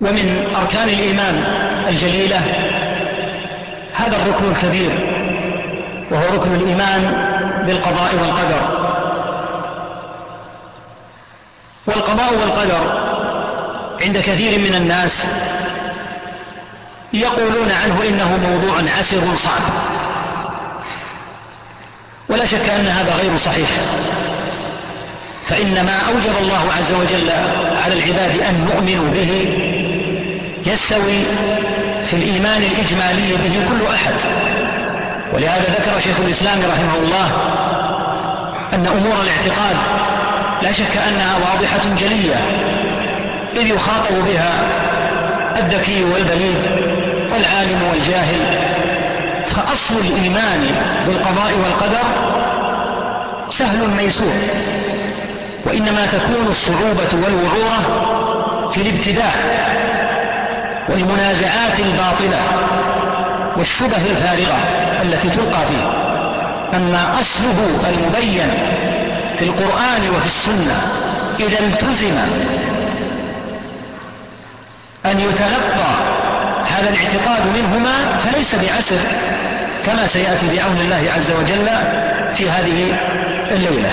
ومن أركان الإيمان الجليلة هذا الركن الكبير وهو ركن الإيمان بالقضاء والقدر. والقضاء والقدر عند كثير من الناس يقولون عنه إنه موضوع عسر صعب. ولا شك أن هذا غير صحيح. فإن ما أوجب الله عز وجل على العباد أن يؤمنوا به يستوي في الإيمان الإجمالي به كل أحد. ولهذا ذكر شيخ الإسلام رحمه الله أن أمور الاعتقاد لا شك أنها واضحة جلية إذ يخاطب بها الذكي والبليد والعالم والجاهل. فأصل الإيمان بالقضاء والقدر سهل ميسور وإنما تكون الصعوبة والوعورة في الابتداء. والمنازعات الباطلة والشبه الفارغة التي تلقى فيه أما أصله المبين في القرآن وفي السنة إذا التزم أن يتلقى هذا الاعتقاد منهما فليس بعسر كما سيأتي بعون الله عز وجل في هذه الليلة.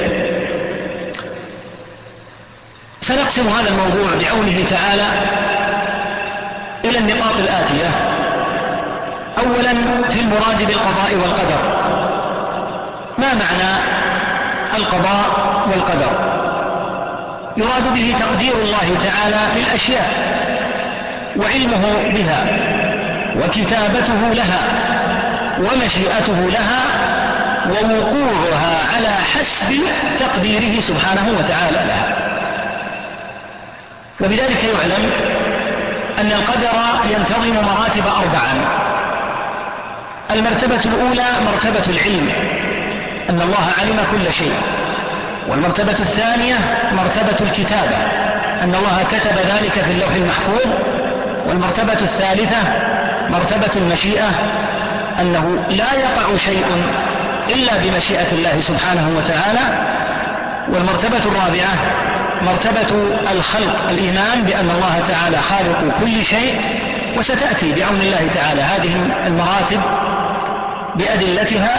سنقسم هذا الموضوع بعونه تعالى إلى النقاط الآتية. أولا في المراد بالقضاء والقدر. ما معنى القضاء والقدر؟ يراد به تقدير الله تعالى للأشياء وعلمه بها وكتابته لها ومشيئته لها ووقوعها على حسب تقديره سبحانه وتعالى لها. وبذلك يعلم أن القدر ينتظم مراتب أربعا. المرتبة الأولى مرتبة العلم أن الله علم كل شيء. والمرتبة الثانية مرتبة الكتابة أن الله كتب ذلك في اللوح المحفوظ. والمرتبة الثالثة مرتبة المشيئة أنه لا يقع شيء إلا بمشيئة الله سبحانه وتعالى. والمرتبة الرابعة مرتبة الخلق الإيمان بأن الله تعالى خالق كل شيء وستأتي بعون الله تعالى هذه المراتب بأدلتها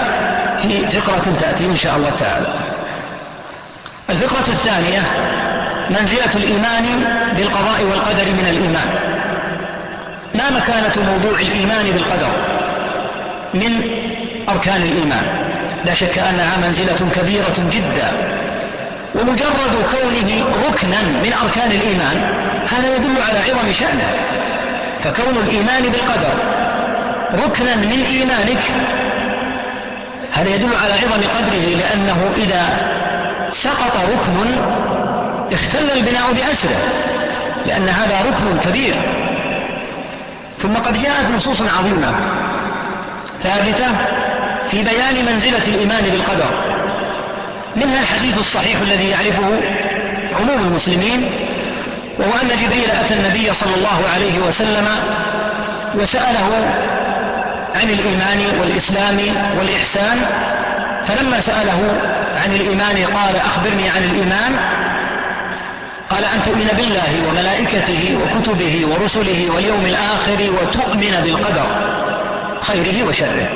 في فقرة تأتي إن شاء الله تعالى. الفقرة الثانية منزلة الإيمان بالقضاء والقدر من الإيمان. ما مكانة موضوع الإيمان بالقدر من أركان الإيمان؟ لا شك أنها منزلة كبيرة جدا. ومجرد كونه ركنا من أركان الإيمان هذا يدل على عظم شأنه. فكون الإيمان بالقدر ركنا من إيمانك هذا يدل على عظم قدره لأنه إذا سقط ركن اختل البناء بأسره لأن هذا ركن كبير. ثم قد جاءت نصوص عظيمة ثابتة في بيان منزلة الإيمان بالقدر. منها الحديث الصحيح الذي يعرفه عموم المسلمين وهو أن جبريل أتى النبي صلى الله عليه وسلم وسأله عن الإيمان والإسلام والإحسان فلما سأله عن الإيمان قال أخبرني عن الإيمان قال أن تؤمن بالله وملائكته وكتبه ورسله واليوم الآخر وتؤمن بالقدر خيره وشره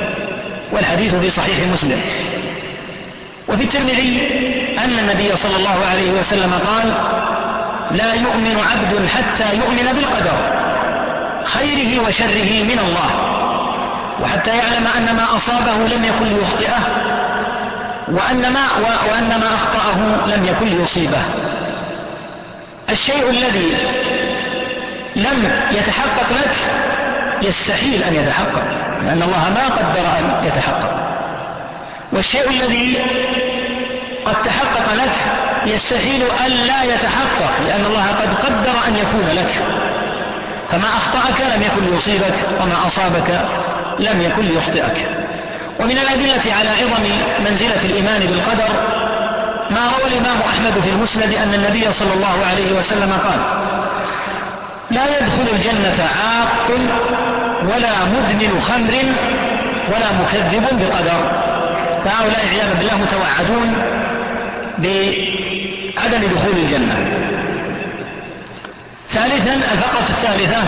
والحديث في صحيح مسلم. وفي الترمذي أن النبي صلى الله عليه وسلم قال لا يؤمن عبد حتى يؤمن بالقدر خيره وشره من الله. وحتى يعلم أن ما أصابه لم يكن ليخطئه وأن ما, وأن ما أخطأه لم يكن ليصيبه. الشيء الذي لم يتحقق لك يستحيل أن يتحقق لأن الله ما قدر أن يتحقق. والشيء الذي قد تحقق لك يستحيل أن لا يتحقق لأن الله قد قدر أن يكون لك. فما أخطأك لم يكن يصيبك وما أصابك لم يكن ليخطئك ومن الأدلة على عظم منزلة الإيمان بالقدر ما روى الإمام أحمد في المسند أن النبي صلى الله عليه وسلم قال لا يدخل الجنة عاق ولا مدمن خمر ولا مكذب بقدر. فهؤلاء عياذا بالله متوعدون بعدم دخول الجنة. ثالثا الفقرة الثالثة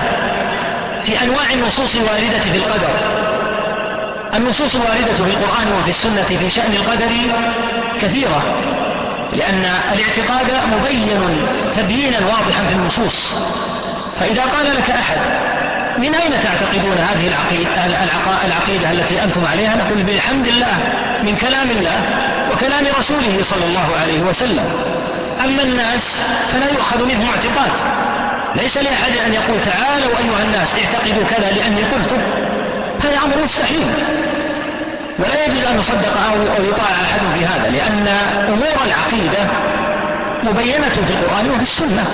في أنواع النصوص الواردة في القدر. النصوص الواردة في القرآن وفي السنة في شأن القدر كثيرة لأن الاعتقاد مبين تبيينا واضحا في النصوص. فإذا قال لك أحد من أين تعتقدون هذه العقيدة, العقيدة التي أنتم عليها؟ نقول بحمد الله من كلام الله وكلام رسوله صلى الله عليه وسلم. أما الناس فلا يؤخذ منهم اعتقاد ليس لأحد أن يقول تعالوا أيها الناس اعتقدوا كذا لأني قلت هذا أمر مستحيل. ولا يجوز أن يصدق أو يطاع أحد في مبينة في القرآن وفي السنة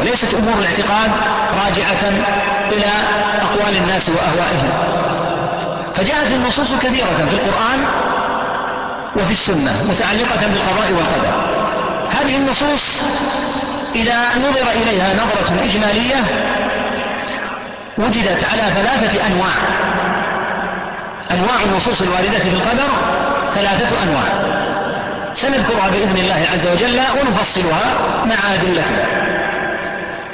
وليست أمور الاعتقاد راجعة إلى أقوال الناس وأهوائهم. فجاءت النصوص كثيرة في القرآن وفي السنة متعلقة بالقضاء والقدر. هذه النصوص إذا نظر إليها نظرة إجمالية وجدت على ثلاثة أنواع. أنواع النصوص الواردة في القدر ثلاثة أنواع. سنذكرها بإذن الله عز وجل ونفصلها مع أدلة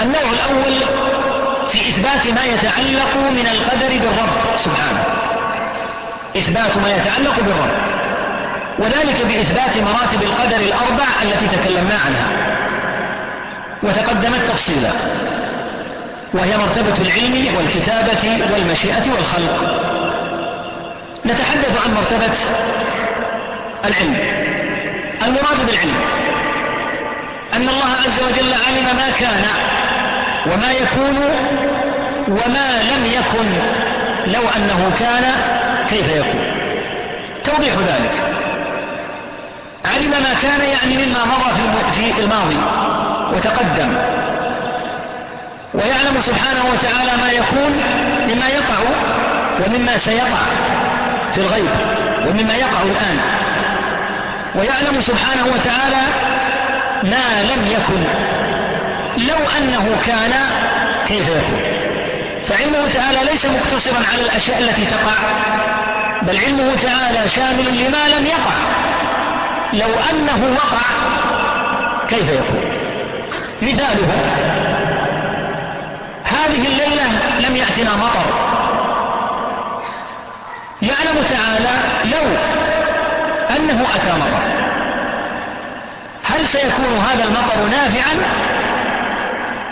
النوع الأول في إثبات ما يتعلق من القدر بالرب سبحانه. إثبات ما يتعلق بالرب. وذلك بإثبات مراتب القدر الأربع التي تكلمنا عنها. وتقدمت تفصيلا. وهي مرتبة العلم والكتابة والمشيئة والخلق. نتحدث عن مرتبة العلم. المراد بالعلم. أن الله عز وجل علم ما كان وما يكون وما لم يكن لو أنه كان كيف يكون. توضيح ذلك. علم ما كان يعني مما مضى في الماضي وتقدم. ويعلم سبحانه وتعالى ما يكون مما يقع ومما سيقع في الغيب ومما يقع الآن. ويعلم سبحانه وتعالى ما لم يكن لو أنه كان كيف يكون؟ فعلمه تعالى ليس مقتصرا على الأشياء التي تقع بل علمه تعالى شامل لما لم يقع. لو أنه وقع كيف يكون؟ مثاله هذه الليلة لم يأتنا مطر. يعلم تعالى أنه أتى مطر. هل سيكون هذا المطر نافعا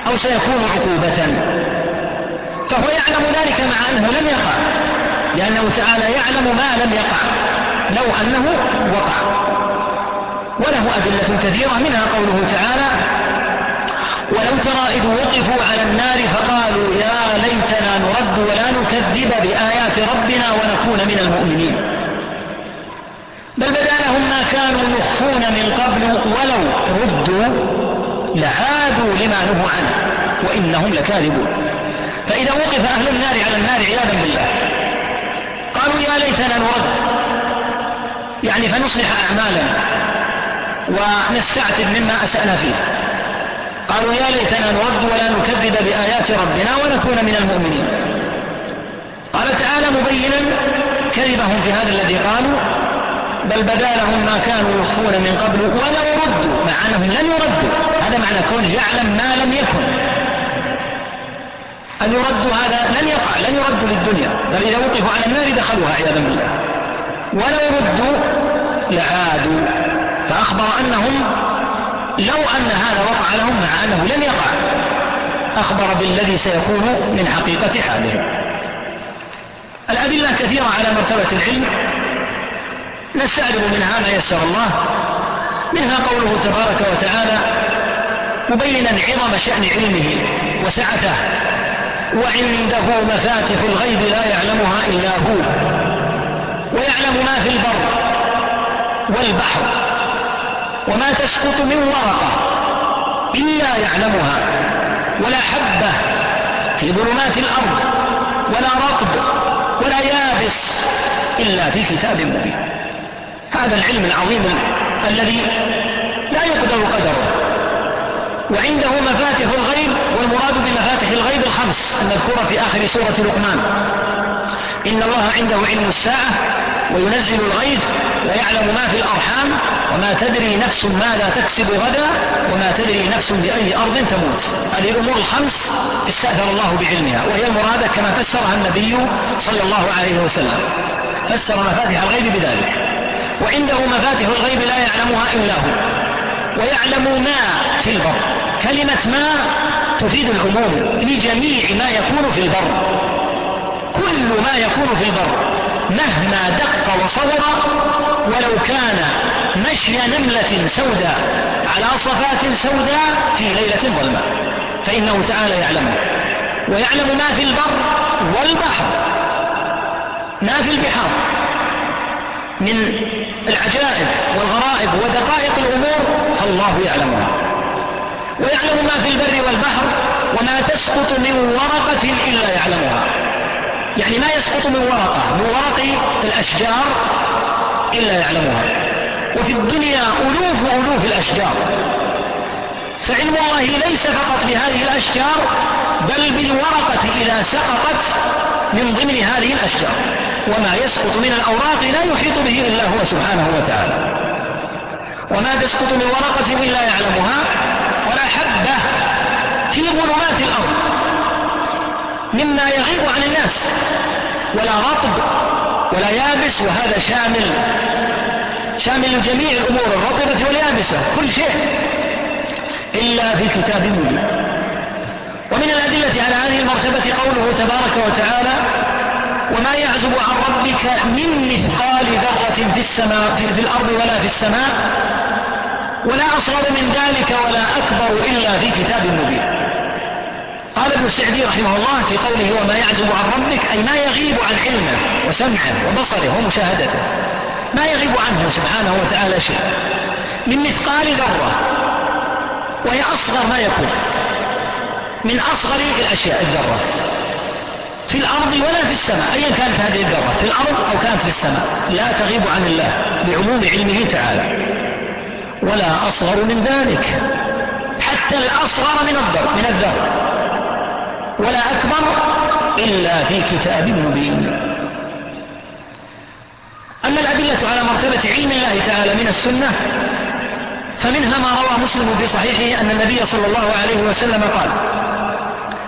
أو سيكون عقوبة؟ فهو يعلم ذلك مع أنه لم يقع لأنه تعالى يعلم ما لم يقع لو أنه وقع. وله أدلة كثيرة منها قوله تعالى ولو ترى إذ وقفوا على النار فقالوا يا ليتنا نرد ولا نكذب بآيات ربنا ونكون من المؤمنين. بل بدا لهم ما كانوا يخفون من قبل ولو ردوا لعادوا لما نهوا عنه وإنهم لكاذبون. فإذا وقف أهل النار على النار عياذا بالله. قالوا يا ليتنا نرد. يعني فنصلح أعمالنا ونستعتب مما أسأنا فيه. قالوا يا ليتنا نرد ولا نكذب بآيات ربنا ونكون من المؤمنين. قال تعالى مبينا كذبهم في هذا الذي قالوا. بل بدا لهم ما كانوا يخفون من قبل ولو ردوا مع أنهم لن يردوا. هذا معنى كون يعلم ما لم يكن. أن يردوا هذا لن يقع لن يردوا للدنيا. بل إذا وقفوا على النار دخلوها عياذا بالله. ولو ردوا لعادوا. فأخبر أنهم لو أن هذا وقع لهم مع أنه لن يقع. أخبر بالذي سيكون من حقيقة حالهم. الأدلة كثيرة على مرتبة العلم. نستعرض منها ما يسر الله. منها قوله تبارك وتعالى مبينا عظم شأن علمه وسعته وعنده مفاتح الغيب لا يعلمها إلا هو ويعلم ما في البر والبحر وما تسقط من ورقة إلا يعلمها ولا حبة في ظلمات الأرض ولا رطب ولا يابس إلا في كتاب مبين. هذا العلم العظيم الذي لا يقدر قدره. وعنده مفاتح الغيب والمراد بمفاتح الغيب الخمس المذكورة في آخر سورة لقمان. إن الله عنده علم الساعة وينزل الغيث ويعلم ما في الأرحام وما تدري نفس ماذا تكسب غدا وما تدري نفس بأي أرض تموت. هذه الأمور الخمس استأثر الله بعلمها وهي المرادة كما فسرها النبي صلى الله عليه وسلم. فسر مفاتح الغيب بذلك. وعنده مفاتح الغيب لا يعلمها إلا هو. ويعلم ما في البر. كلمة ما تفيد العموم لجميع ما يكون في البر. كل ما يكون في البر. مهما دق وصور ولو كان مشي نملة سوداء على صفات سوداء في ليلة ظلمة فإنه تعالى يعلمه ويعلم ما في البر والبحر. ما في البحار. من العجائب والغرائب ودقائق الأمور فالله يعلمها. ويعلم ما في البر والبحر وما تسقط من ورقة إلا يعلمها. يعني ما يسقط من ورقة من ورق الأشجار إلا يعلمها. وفي الدنيا ألوف ألوف الأشجار. فعلم الله ليس فقط بهذه الأشجار بل بالورقة إذا سقطت من ضمن هذه الأشجار. وما يسقط من الأوراق لا يحيط به إلا هو سبحانه وتعالى. وما تسقط من ورقة إلا يعلمها ولا حبة في ظلمات الأرض. مما يغيب عن الناس ولا رطب ولا يابس وهذا شامل شامل لجميع الأمور الرطبة واليابسة كل شيء. إلا في كتاب مبين. ومن الأدلة على هذه المرتبة قوله تبارك وتعالى وما يعزب عن ربك من مثقال ذرة في السماء في الأرض ولا في السماء. ولا أصغر من ذلك ولا أكبر إلا في كتاب مبين. قال ابن السعدي رحمه الله في قوله وما يعزب عن ربك أي ما يغيب عن علمه وسمعه وبصره ومشاهدته. ما يغيب عنه سبحانه وتعالى شيء. من مثقال ذرة. وهي أصغر ما يكون. من أصغر الأشياء الذرة. في الأرض ولا في السماء. أيا كانت هذه الذرة في الأرض أو كانت في السماء. لا تغيب عن الله بعموم علمه تعالى. ولا أصغر من ذلك. حتى الأصغر من الذر من الذر ولا أكبر إلا في كتاب مبين. أما الأدلة على مرتبة علم الله تعالى من السنة فمنها ما روى مسلم في صحيحه أن النبي صلى الله عليه وسلم قال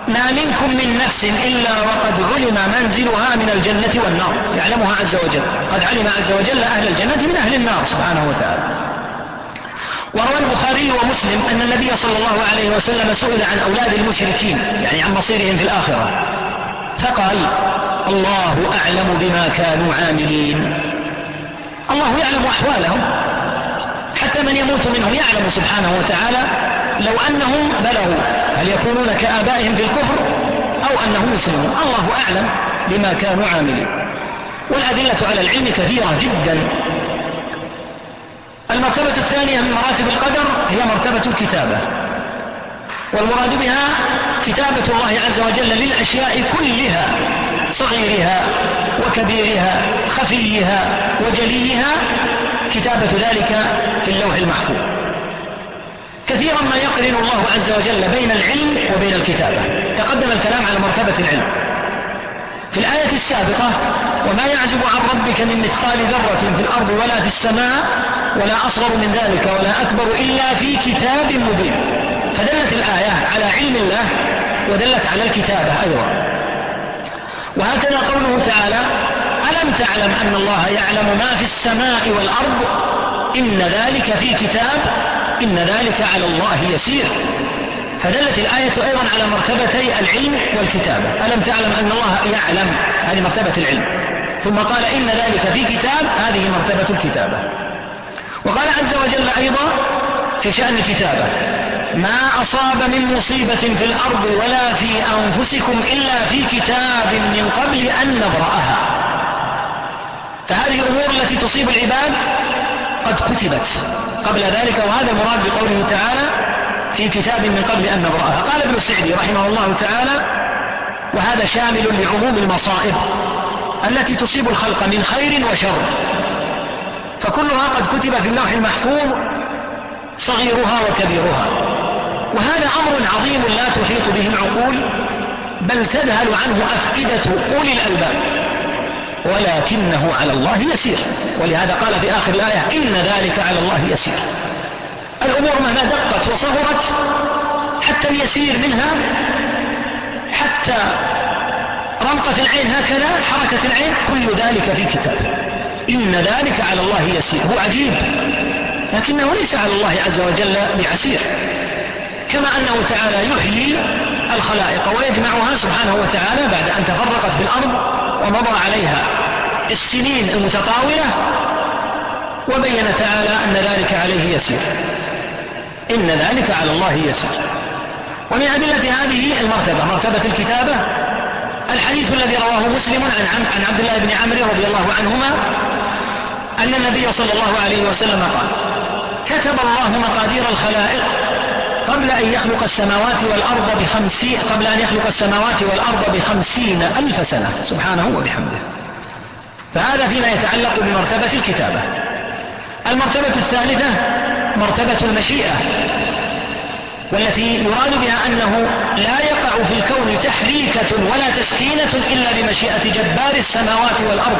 ما منكم من نفس إلا وقد علم منزلها من الجنة والنار. يعلمها عز وجل. قد علم عز وجل أهل الجنة من أهل النار سبحانه وتعالى. وروى البخاري ومسلم أن النبي صلى الله عليه وسلم سئل عن أولاد المشركين يعني عن مصيرهم في الآخرة. فقال الله أعلم بما كانوا عاملين. الله يعلم أحوالهم. حتى من يموت منهم يعلم سبحانه وتعالى لو أنهم بلغوا. هل يكونون كآبائهم في الكفر أو أنهم مسلمون؟ الله أعلم بما كانوا عاملين. والأدلة على العلم كثيرة جدا. المرتبة الثانية من مراتب القدر هي مرتبة الكتابة. والمراد بها كتابة الله عز وجل للأشياء كلها صغيرها وكبيرها خفيها وجليها. كتابة ذلك في اللوح المحفوظ. كثيرا ما يقرن الله عز وجل بين العلم وبين الكتابة. تقدم الكلام على مرتبة العلم. في الآية السابقة وما يعجب عن ربك من مثقال ذرة في الأرض ولا في السماء ولا أصغر من ذلك ولا أكبر إلا في كتاب مبين. فدلت الآية على علم الله ودلت على الكتابة أيضا. وهكذا قوله تعالى ألم تعلم أن الله يعلم ما في السماء والأرض؟ إن ذلك في كتاب إن ذلك على الله يسير. فدلت الآية أيضا على مرتبتي العلم والكتابة. ألم تعلم أن الله يعلم هذه مرتبة العلم؟ ثم قال إن ذلك في كتاب هذه مرتبة الكتابة. وقال عز وجل أيضا في شأن الكتابة ما أصاب من مصيبة في الأرض ولا في أنفسكم إلا في كتاب من قبل أن نبرأها. فهذه الأمور التي تصيب العباد قد كتبت. قبل ذلك وهذا المراد بقوله تعالى في كتاب من قبل أن نبرأها. قال ابن السعدي رحمه الله تعالى وهذا شامل لعموم المصائب التي تصيب الخلق من خير وشر. فكلها قد كتب في اللوح المحفوظ صغيرها وكبيرها. وهذا أمر عظيم لا تحيط به العقول بل تذهل عنه أفئدة أولي الألباب. ولكنه على الله يسير. ولهذا قال في آخر الآية إن ذلك على الله يسير. الأمور مهما دقت وصغرت حتى اليسير منها حتى رمقة العين هكذا حركة العين كل ذلك في كتاب. إن ذلك على الله يسير. هو عجيب لكنه ليس على الله عز وجل بعسير. كما أنه تعالى يحيي الخلائق ويجمعها سبحانه وتعالى بعد أن تفرقت بالأرض ومضى عليها السنين المتطاولة وبين تعالى أن ذلك عليه يسير. إن ذلك على الله يسير. ومن أدلة هذه المرتبة مرتبة الكتابة الحديث الذي رواه مسلم عن, عن عبد الله بن عمرو رضي الله عنهما أن النبي صلى الله عليه وسلم قال كتب الله مقادير الخلائق قبل أن يخلق السماوات والأرض بخمسين قبل أن يخلق السماوات والأرض بخمسين ألف سنة. سبحانه وبحمده. فهذا فيما يتعلق بمرتبة الكتابة. المرتبة الثالثة مرتبة المشيئة والتي يراد بها أنه لا يقع في الكون تحريكة ولا تسكينة إلا بمشيئة جبار السماوات والأرض.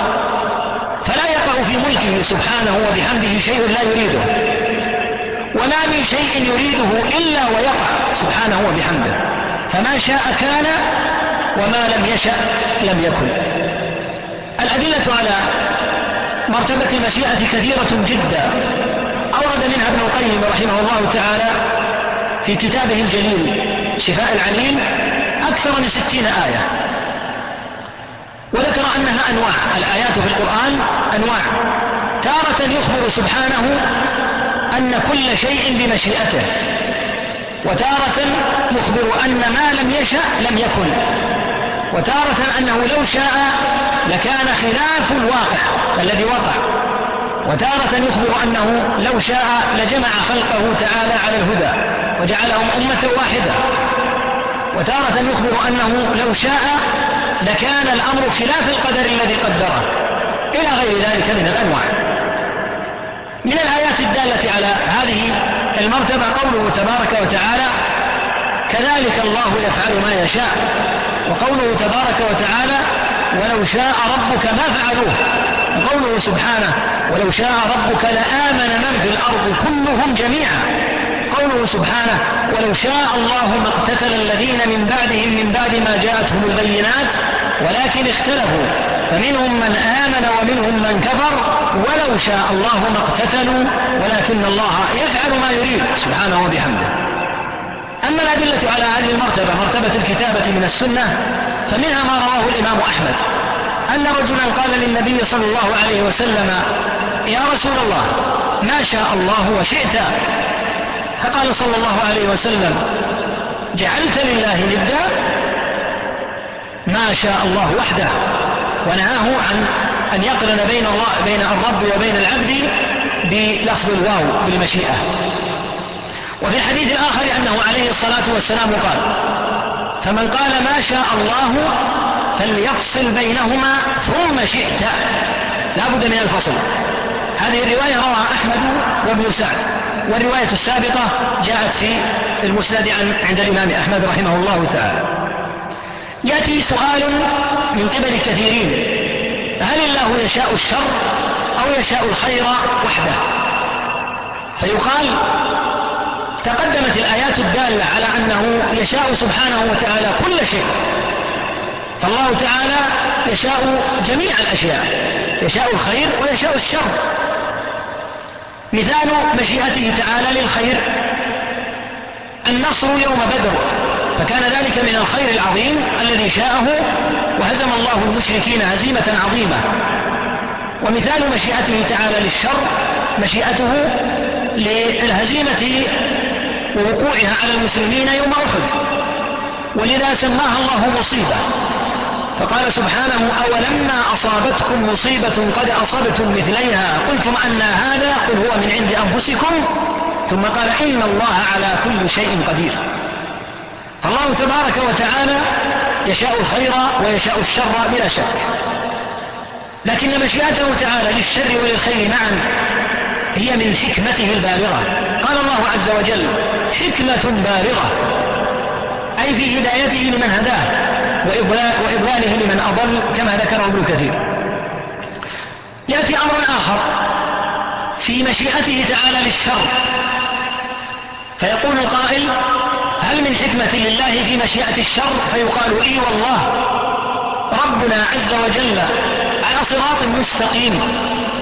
فلا يقع في ملكه سبحانه وبحمده شيء لا يريده. وما من شيء يريده إلا ويقع سبحانه وبحمده. فما شاء كان وما لم يشأ لم يكن. الأدلة على مرتبة المشيئة كثيرة جدا. أورد منها ابن القيم رحمه الله تعالى في كتابه الجليل شفاء العليل أكثر من ستين آية. وذكر أنها أنواع. الآيات في القرآن أنواع. تارة يخبر سبحانه أن كل شيء بمشيئته. وتارة مخبر أن ما لم يشأ لم يكن. وتارة أنه لو شاء لكان خلاف الواقع الذي وقع. وتارة يخبر أنه لو شاء لجمع خلقه تعالى على الهدى وجعلهم أمة واحدة. وتارة يخبر أنه لو شاء لكان الأمر خلاف القدر الذي قدره. إلى غير ذلك من الأنواع. من الآيات الدالة على هذه المرتبة قوله تبارك وتعالى كذلك الله يفعل ما يشاء وقوله تبارك وتعالى ولو شاء ربك ما فعلوه وقوله سبحانه ولو شاء ربك لآمن من في الأرض كلهم جميعا قوله سبحانه ولو شاء الله ما اقتتل الذين من بعدهم من بعد ما جاءتهم البينات ولكن اختلفوا. فمنهم من آمن ومنهم من كفر ولو شاء الله ما اقتتلوا ولكن الله يفعل ما يريد. سبحانه وبحمده. أما الأدلة على هذه المرتبة مرتبة الكتابة من السنة فمنها ما رواه الإمام أحمد أن رجلا قال للنبي صلى الله عليه وسلم يا رسول الله ما شاء الله وشئت. فقال صلى الله عليه وسلم جعلت لله ندا ما شاء الله وحده ونهاه عن أن يقرن بين الله بين الرب وبين العبد بلفظ الواو بالمشيئة. وفي الحديث الآخر أنه عليه الصلاة والسلام قال فمن قال ما شاء الله فليفصل بينهما ثم شئت. لا بد من الفصل. هذه الرواية رواها أحمد وابن سعد والرواية السابقة جاءت في المسند عند الإمام أحمد رحمه الله تعالى. يأتي سؤال من قبل كثيرين. هل الله يشاء الشر أو يشاء الخير وحده؟ فيقال تقدمت الآيات الدالة على أنه يشاء سبحانه وتعالى كل شيء. فالله تعالى يشاء جميع الأشياء. يشاء الخير ويشاء الشر. مثال مشيئته تعالى للخير النصر يوم بدر. فكان ذلك من الخير العظيم الذي شاءه وهزم الله المشركين هزيمة عظيمة. ومثال مشيئته تعالى للشر مشيئته للهزيمة ووقوعها على المسلمين يوم أحد. ولذا سماها الله مصيبة. فقال سبحانه أولما أصابتكم مصيبة قد أصبتم مثليها؟ قلتم أن هذا قل هو من عند أنفسكم. ثم قال إن الله على كل شيء قدير. الله تبارك وتعالى يشاء الخير ويشاء الشر بلا شك. لكن مشيئته تعالى للشر وللخير معا هي من حكمته البالغة. قال الله عز وجل حكمة بالغة أي في هدايته لمن هداه وإضلاله لمن أضل كما ذكره ابن كثير. يأتي أمر آخر في مشيئته تعالى للشر. فيقول القائل هل من حكمة لله في مشيئة الشر؟ فيقال إي والله. ربنا عز وجل على صراط مستقيم.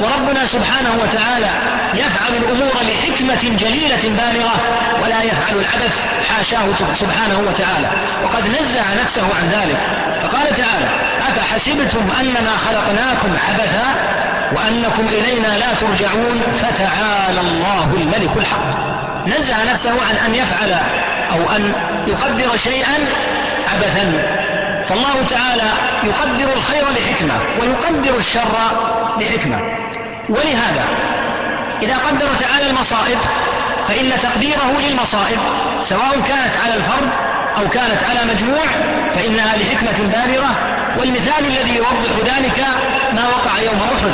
وربنا سبحانه وتعالى يفعل الأمور لحكمة جليلة بالغة ولا يفعل العبث حاشاه سبحانه وتعالى. وقد نزع نفسه عن ذلك. فقال تعالى أفحسبتم أننا خلقناكم عبثا وأنكم إلينا لا ترجعون؟ فتعالى الله الملك الحق. نزع نفسه عن أن يفعل أو أن يقدر شيئا عبثا فالله تعالى يقدر الخير لحكمة ويقدر الشر لحكمة. ولهذا إذا قدر تعالى المصائب فإن تقديره للمصائب سواء كانت على الفرد أو كانت على مجموع فإنها لحكمة بابرة والمثال الذي يوضح ذلك ما وقع يوم أحد.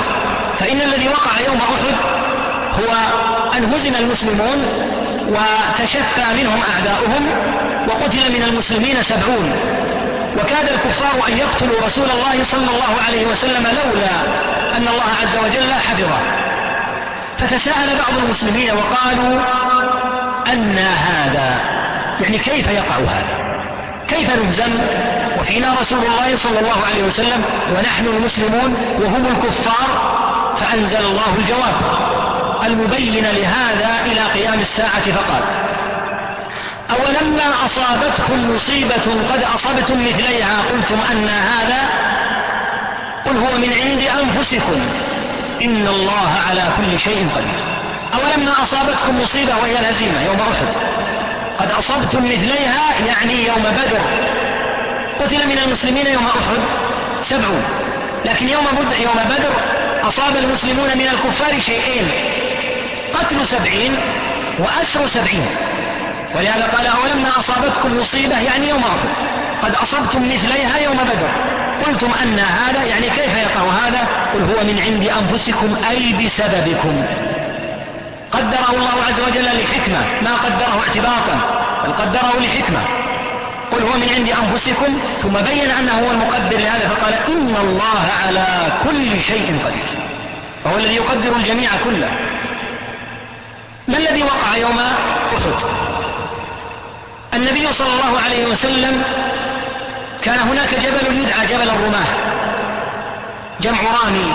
فإن الذي وقع يوم أحد هو أن هزم المسلمون وتشفى منهم أعداؤهم وقتل من المسلمين سبعون. وكاد الكفار أن يقتلوا رسول الله صلى الله عليه وسلم لولا أن الله عز وجل حفظه. فتساءل بعض المسلمين وقالوا أن هذا يعني كيف يقع هذا؟ كيف نهزم؟ وفينا رسول الله صلى الله عليه وسلم ونحن المسلمون وهم الكفار فأنزل الله الجواب. المبين لهذا إلى قيام الساعة فقال أولما أصابتكم مصيبة قد أصبتم مثليها قلتم أن هذا قل هو من عند أنفسكم. إن الله على كل شيء قدير. أولما أصابتكم مصيبة وهي الهزيمة يوم أحد. قد أصبتم مثليها يعني يوم بدر. قتل من المسلمين يوم أحد سبعون. لكن يوم يوم بدر أصاب المسلمون من الكفار شيئين. قتل سبعين وأسر سبعين. ولهذا قال أولما أصابتكم مصيبة؟ يعني يوم اخر قد أصبتم مثليها يوم بدر. قلتم أن هذا يعني كيف يقع هذا؟ قل هو من عند أنفسكم أي بسببكم. قدره الله عز وجل لحكمة ما قدره اعتباطا بل قدره لحكمة. قل هو من عند أنفسكم ثم بين أنه هو المقدر لهذا فقال إن الله على كل شيء قدير. وهو الذي يقدر الجميع كله. ما الذي وقع يوم أحد؟ النبي صلى الله عليه وسلم كان هناك جبل يدعى جبل الرماة جمع رامي.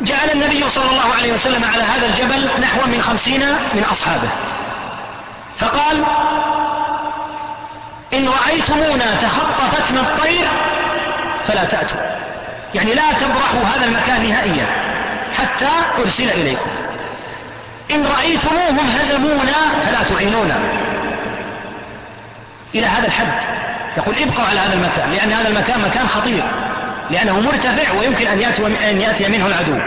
جعل النبي صلى الله عليه وسلم على هذا الجبل نحو من خمسين من أصحابه. فقال إن رأيتمونا تخطفتنا الطير فلا تأتوا. يعني لا تبرحوا هذا المكان نهائيا حتى أرسل إليكم. إن رأيتموهم هزمونا فلا تعينونا إلى هذا الحد. يقول ابقوا على هذا المكان لأن هذا المكان مكان خطير. لأنه مرتفع ويمكن أن يأتي, أن يأتي منه العدو.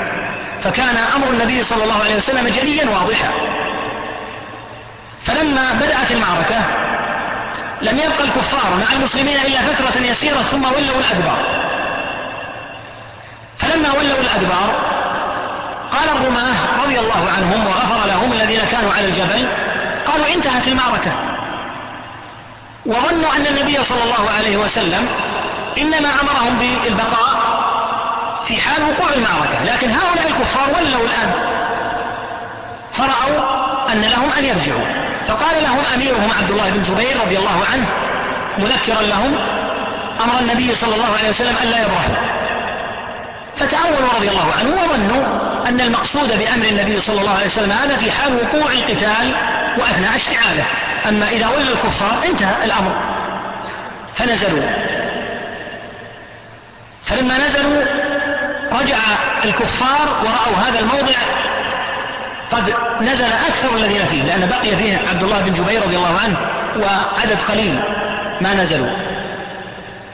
فكان أمر النبي صلى الله عليه وسلم جليا واضحا. فلما بدأت المعركة لم يبقى الكفار مع المسلمين إلا فترة يسيرة ثم ولوا الأدبار. فلما ولوا الأدبار قال الرماه رضي الله عنهم وغفر لهم الذين كانوا على الجبل قالوا انتهت المعركة. وظنوا أن النبي صلى الله عليه وسلم إنما أمرهم بالبقاء في حال وقوع المعركة لكن هؤلاء الكفار ولوا الآن. فرأوا أن لهم أن يرجعوا. فقال لهم أميرهم عبد الله بن جبير رضي الله عنه مذكرا لهم أمر النبي صلى الله عليه وسلم أن لا يبرحوا. فتأول رضي الله عنه وظنوا أن المقصود بأمر النبي صلى الله عليه وسلم هذا في حال وقوع القتال وأثناء اشتعاله أما إذا ولى الكفار انتهى الأمر. فنزلوا. فلما نزلوا رجع الكفار ورأوا هذا الموضع. قد نزل أكثر الذين فيه لأن بقي فيه عبد الله بن جبير رضي الله عنه وعدد قليل ما نزلوا.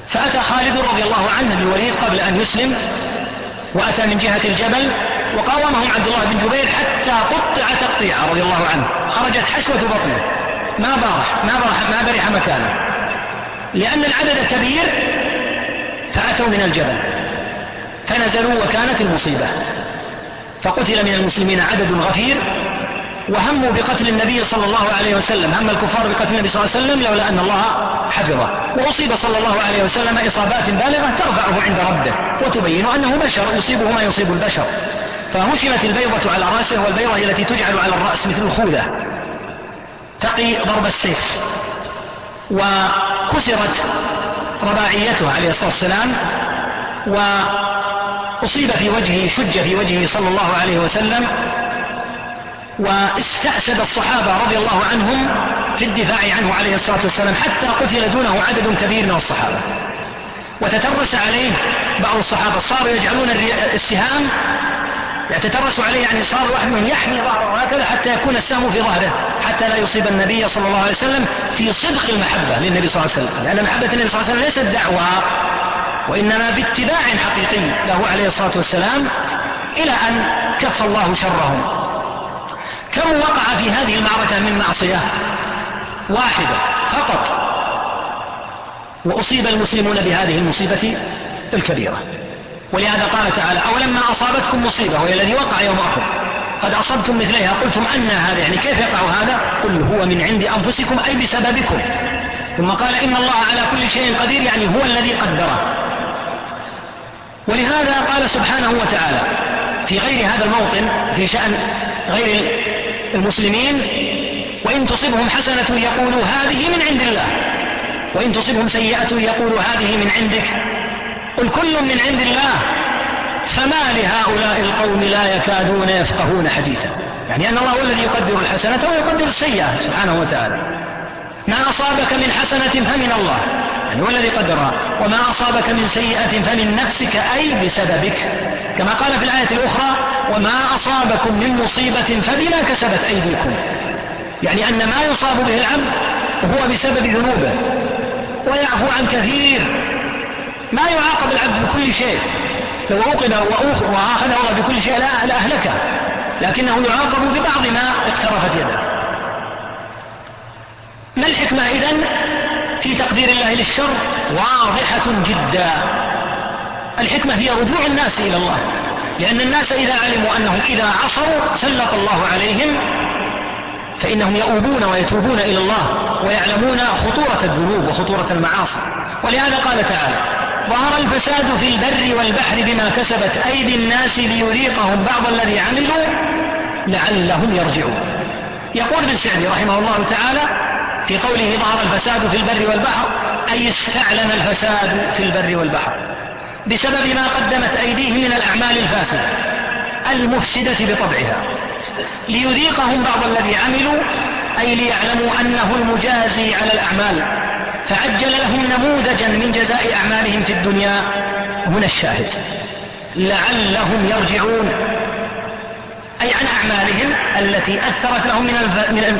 فأتى خالد رضي الله عنه بن وليد قبل أن يسلم. وأتى من جهة الجبل وقاومهم عبد الله بن جبير حتى قطع تقطيعا رضي الله عنه. خرجت حشوة بطنه. ما بارح ما بارح ما برح مكانه. لأن العدد كبير فأتوا من الجبل. فنزلوا وكانت المصيبة. فقتل من المسلمين عدد غفير وهموا بقتل النبي صلى الله عليه وسلم. هم الكفار بقتل النبي صلى الله عليه وسلم لولا أن الله حفظه وأصيب صلى الله عليه وسلم إصابات بالغة ترفعه عند ربه وتبين أنه بشر يصيبه ما يصيب البشر. فهشمت البيضة على رأسه والبيضة التي تجعل على الرأس مثل الخوذة تقي ضرب السيف. وكسرت رباعيته عليه الصلاة والسلام. وأصيب في وجهه شج في وجهه صلى الله عليه وسلم. واستأسد الصحابة رضي الله عنهم في الدفاع عنه عليه الصلاة والسلام حتى قتل دونه عدد كبير من الصحابة. وتترس عليه بعض الصحابة. صاروا يجعلون السهام يتترس عليه يعني صار واحد من يحمي ظهره هكذا حتى يكون السهم في ظهره حتى لا يصيب النبي صلى الله عليه وسلم في صدق المحبة للنبي صلى الله عليه وسلم. لأن محبة النبي صلى الله عليه وسلم ليست دعوة وإنما باتباع حقيقي له عليه الصلاة والسلام إلى أن كف الله شرهم. كم وقع في هذه المعركة من معصية؟ واحدة فقط. وأصيب المسلمون بهذه المصيبة الكبيرة. ولهذا قال تعالى أولما أصابتكم مصيبة وهي الذي وقع يوم أحد؟ قد أصبتم مثليها. قلتم أن هذا يعني كيف يقع هذا؟ قل هو من عند أنفسكم أي بسببكم. ثم قال إن الله على كل شيء قدير يعني هو الذي قدره. ولهذا قال سبحانه وتعالى في غير هذا الموطن في شأن غير المسلمين وإن تصبهم حسنة يقولوا هذه من عند الله وإن تصبهم سيئة يقولوا هذه من عندك. قل كل من عند الله. فما لهؤلاء القوم لا يكادون يفقهون حديثا. يعني أن الله هو الذي يقدر الحسنة ويقدر السيئة سبحانه وتعالى. ما أصابك من حسنة فمن الله. يعني شاء والذي قدرها وما أصابك من سيئة فمن نفسك أي بسببك كما قال في الآية الأخرى وما أصابكم من مصيبة فبما كسبت أيديكم يعني أن ما يصاب به العبد هو بسبب ذنوبه ويعفو عن كثير ما يعاقب العبد بكل شيء لو عقب وأخذ الله بكل شيء لأهلكه لكنه يعاقب ببعض ما اقترفت يده ما الحكمة إذن؟ في تقدير الله للشر واضحة جدا. الحكمة هي رجوع الناس إلى الله. لأن الناس إذا علموا أنهم إذا عصوا سلط الله عليهم فإنهم يؤوبون ويتوبون إلى الله ويعلمون خطورة الذنوب وخطورة المعاصي. ولهذا قال تعالى ظهر الفساد في البر والبحر بما كسبت أيدي الناس ليريقهم بعض الذي عملوا لعلهم يرجعون. يقول ابن سعدي رحمه الله تعالى في قوله ظهر الفساد في البر والبحر أي استعلن الفساد في البر والبحر. بسبب ما قدمت أيديه من الأعمال الفاسدة المفسدة بطبعها. ليذيقهم بعض الذي عملوا أي ليعلموا أنه المجازي على الأعمال. فعجل لهم نموذجا من جزاء أعمالهم في الدنيا. هنا الشاهد. لعلهم يرجعون. أي عن أعمالهم التي أثرت لهم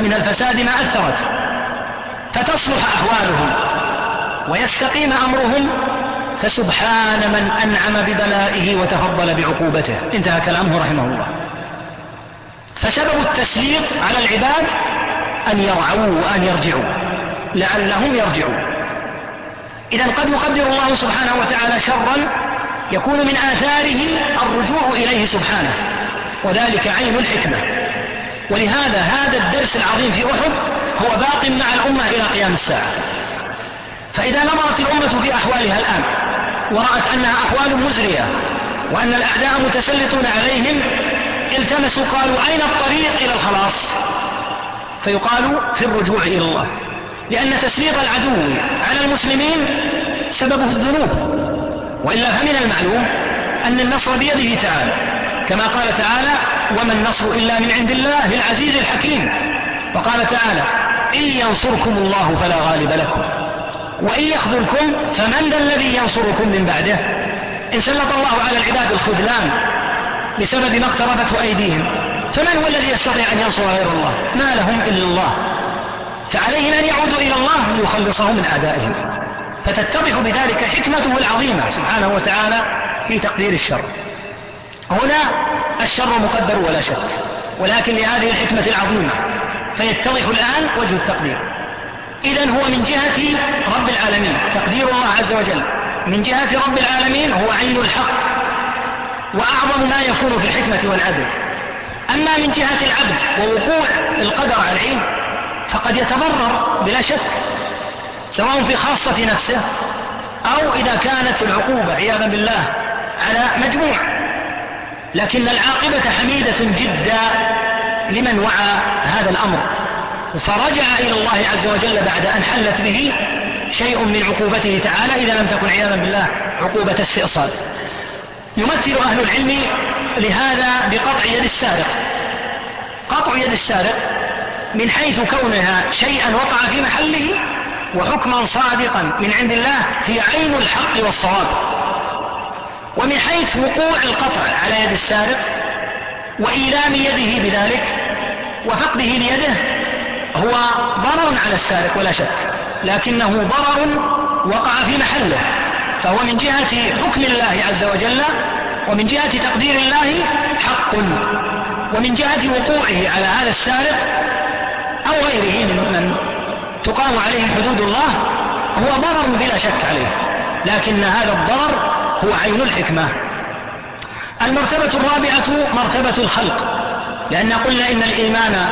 من الفساد ما أثرت. فتصلح أحوالهم ويستقيم أمرهم فسبحان من أنعم ببلائه وتفضل بعقوبته. انتهى كلامه رحمه الله. فسبب التسليط على العباد أن يرعوا وأن يرجعوا لعلهم يرجعوا إذا قد يقدر الله سبحانه وتعالى شرا يكون من آثاره الرجوع إليه سبحانه وذلك عين الحكمة. ولهذا هذا الدرس العظيم في أحب هو باق مع الأمة إلى قيام الساعة. فإذا نظرت الأمة في أحوالها الآن ورأت أنها أحوال مزرية وأن الأعداء متسلطون عليهم التمسوا قالوا أين الطريق إلى الخلاص؟ فيقال في الرجوع إلى الله. لأن تسليط العدو على المسلمين سببه الذنوب. وإلا فمن المعلوم أن النصر بيده تعالى. كما قال تعالى وما النصر إلا من عند الله العزيز الحكيم وقال تعالى إن ينصركم الله فلا غالب لكم وإن يخذلكم فمن ذا الذي ينصركم من بعده؟ إن سلط الله على العباد الخذلان بسبب ما اقتربته أيديهم فمن هو الذي يستطيع أن ينصر غير الله؟ ما لهم إلا الله. فعليهم أن يعودوا إلى الله ليخلصهم من أعدائهم. فتتضح بذلك حكمته العظيمة سبحانه وتعالى في تقدير الشر. هنا الشر مقدر ولا شك ولكن لهذه الحكمة العظيمة. فيتضح الآن وجه التقدير. إذا هو من جهة رب العالمين. تقدير الله عز وجل. من جهة رب العالمين هو عين الحق. وأعظم ما يكون في الحكمة والعدل. أما من جهة العبد ووقوع القدر على العين فقد يتضرر بلا شك سواء في خاصة نفسه أو إذا كانت العقوبة عياذا بالله على مجموع. لكن العاقبة حميدة جدا لمن وعى هذا الأمر. فرجع إلى الله عز وجل بعد أن حلت به شيء من عقوبته تعالى إذا لم تكن عياذا بالله عقوبة استئصال. يمثل أهل العلم لهذا بقطع يد السارق. قطع يد السارق من حيث كونها شيئا وقع في محله وحكما صادقا من عند الله هي عين الحق والصواب. ومن حيث وقوع القطع على يد السارق وإيلام يده بذلك وفقده ليده هو ضرر على السارق ولا شك لكنه ضرر وقع في محله فهو من جهة حكم الله عز وجل ومن جهة تقدير الله حق ومن جهة وقوعه على هذا السارق أو غيره من من تقام عليه حدود الله هو ضرر بلا شك عليه لكن هذا الضرر هو عين الحكمة. المرتبة الرابعة مرتبة الخلق لأن قلنا إن الإيمان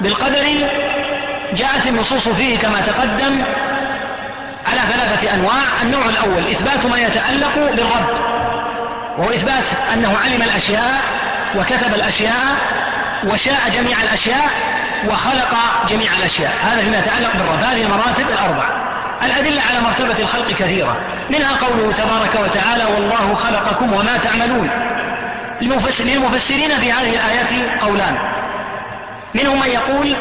بالقدر جاءت النصوص فيه كما تقدم على ثلاثة أنواع. النوع الأول إثبات ما يتعلق بالرب وهو إثبات أنه علم الأشياء وكتب الأشياء وشاء جميع الأشياء وخلق جميع الأشياء. هذا فيما يتعلق بالرب. هذه المراتب الأربع الأدلة على مرتبة الخلق كثيرة. منها قوله تبارك وتعالى والله خلقكم وما تعملون. للمفسرين في هذه الآيات قولان. منهم من يقول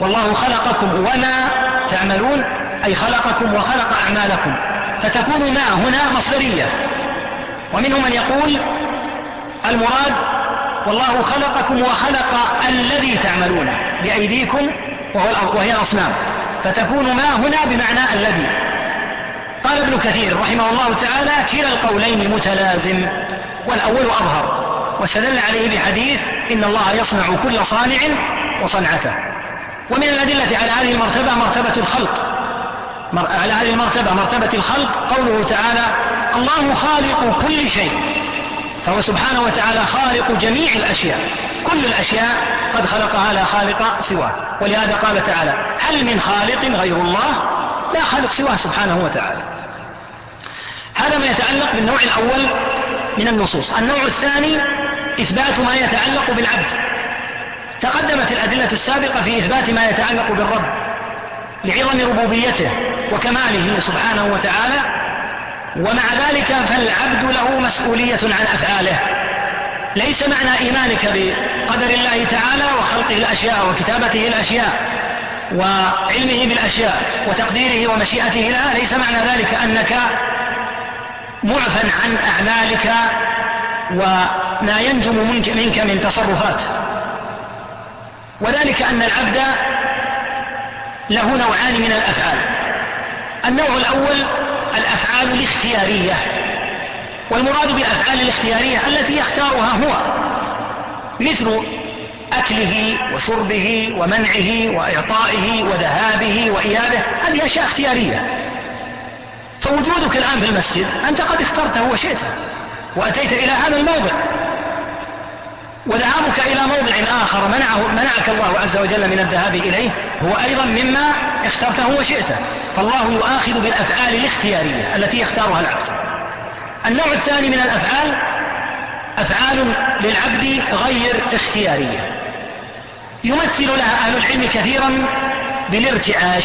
والله خلقكم وما تعملون أي خلقكم وخلق أعمالكم. فتكون ما هنا مصدرية. ومنهم من يقول المراد والله خلقكم وخلق الذي تعملون بأيديكم وهي الأصنام. فتكون ما هنا بمعنى الذي. قال ابن كثير رحمه الله تعالى كلا القولين متلازم والأول أظهر. وسدل عليه بحديث إن الله يصنع كل صانع وصنعته. ومن الأدلة على هذه المرتبة مرتبة الخلق. على هذه المرتبة مرتبة الخلق قوله تعالى الله خالق كل شيء. فهو سبحانه وتعالى خالق جميع الأشياء. كل الأشياء قد خلقها لا خالق سواه. ولهذا قال تعالى هل من خالق غير الله؟ لا خالق سواه سبحانه وتعالى. هذا ما يتعلق بالنوع الأول من النصوص. النوع الثاني إثبات ما يتعلق بالعبد. تقدمت الأدلة السابقة في إثبات ما يتعلق بالرب لعظم ربوبيته وكماله سبحانه وتعالى ومع ذلك فالعبد له مسؤولية عن أفعاله. ليس معنى إيمانك بقدر الله تعالى وخلقه الأشياء وكتابته الأشياء وعلمه بالأشياء وتقديره ومشيئته لها ليس معنى ذلك أنك معفى عن أعمالك وما ينجم منك من تصرفات. وذلك أن العبد له نوعان من الأفعال. النوع الأول الأفعال الاختيارية. والمراد بالأفعال الاختيارية التي يختارها هو مثل أكله وشربه ومنعه وإعطائه وذهابه وإيابه هذه أشياء اختيارية. فوجودك الآن في المسجد أنت قد اخترته وشئته وأتيت إلى هذا الموضع. وذهابك إلى موضع آخر منعه منعك الله عز وجل من الذهاب إليه هو أيضا مما اخترته وشئته فالله يؤاخذ بالأفعال الاختيارية التي يختارها العبد. النوع الثاني من الأفعال أفعال للعبد غير اختيارية. يمثل لها أهل العلم كثيرا بالارتعاش.